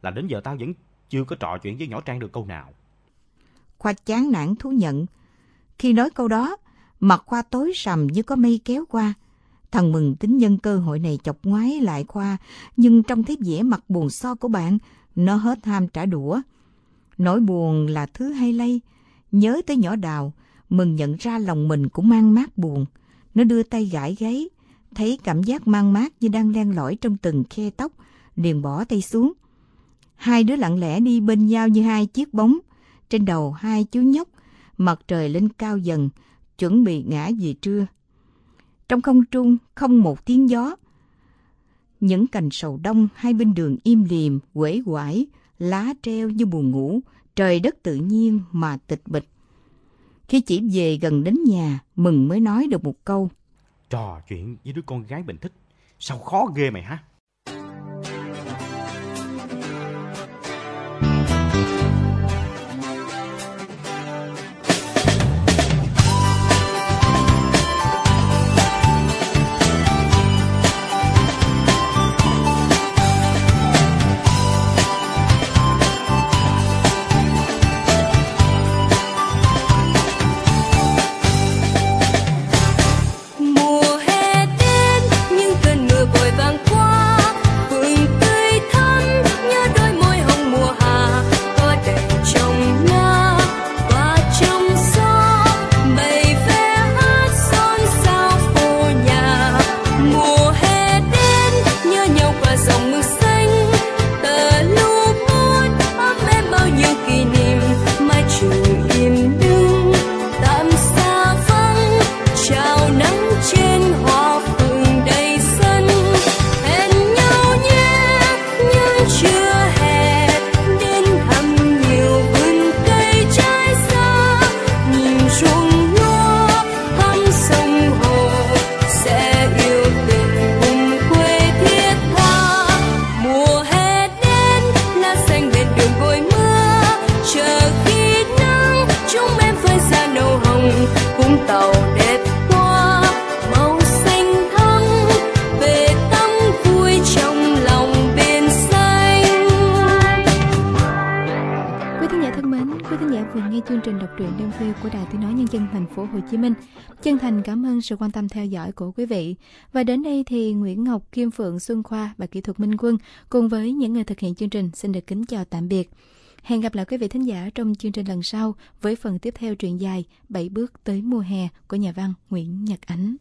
Là đến giờ tao vẫn chưa có trò chuyện với nhỏ Trang được câu nào. Khoa chán nản thú nhận. Khi nói câu đó, mặt Khoa tối sầm như có mây kéo qua. Thằng Mừng tính nhân cơ hội này chọc ngoái lại Khoa, nhưng trong thấy vẻ mặt buồn so của bạn, nó hết ham trả đũa. Nỗi buồn là thứ hay lây. Nhớ tới nhỏ đào, Mừng nhận ra lòng mình cũng mang mát buồn. Nó đưa tay gãi gáy, thấy cảm giác mang mát như đang len lỏi trong từng khe tóc, liền bỏ tay xuống. Hai đứa lặng lẽ đi bên nhau như hai chiếc bóng. Trên đầu hai chú nhóc, mặt trời lên cao dần, chuẩn bị ngã về trưa. Trong không trung, không một tiếng gió. Những cành sầu đông hai bên đường im lìm, quể quải, lá treo như buồn ngủ, trời đất tự nhiên mà tịch bịch. Khi chỉ về gần đến nhà, Mừng mới nói được một câu. Trò chuyện với đứa con gái mình thích. Sao khó ghê mày hả? Tâm theo dõi của quý vị. Và đến đây thì Nguyễn Ngọc, Kim Phượng, Xuân Khoa và kỹ thuật Minh Quân cùng với những người thực hiện chương trình xin được kính chào tạm biệt. Hẹn gặp lại quý vị thính giả trong chương trình lần sau với phần tiếp theo truyện dài 7 bước tới mùa hè của nhà văn Nguyễn Nhật Ánh.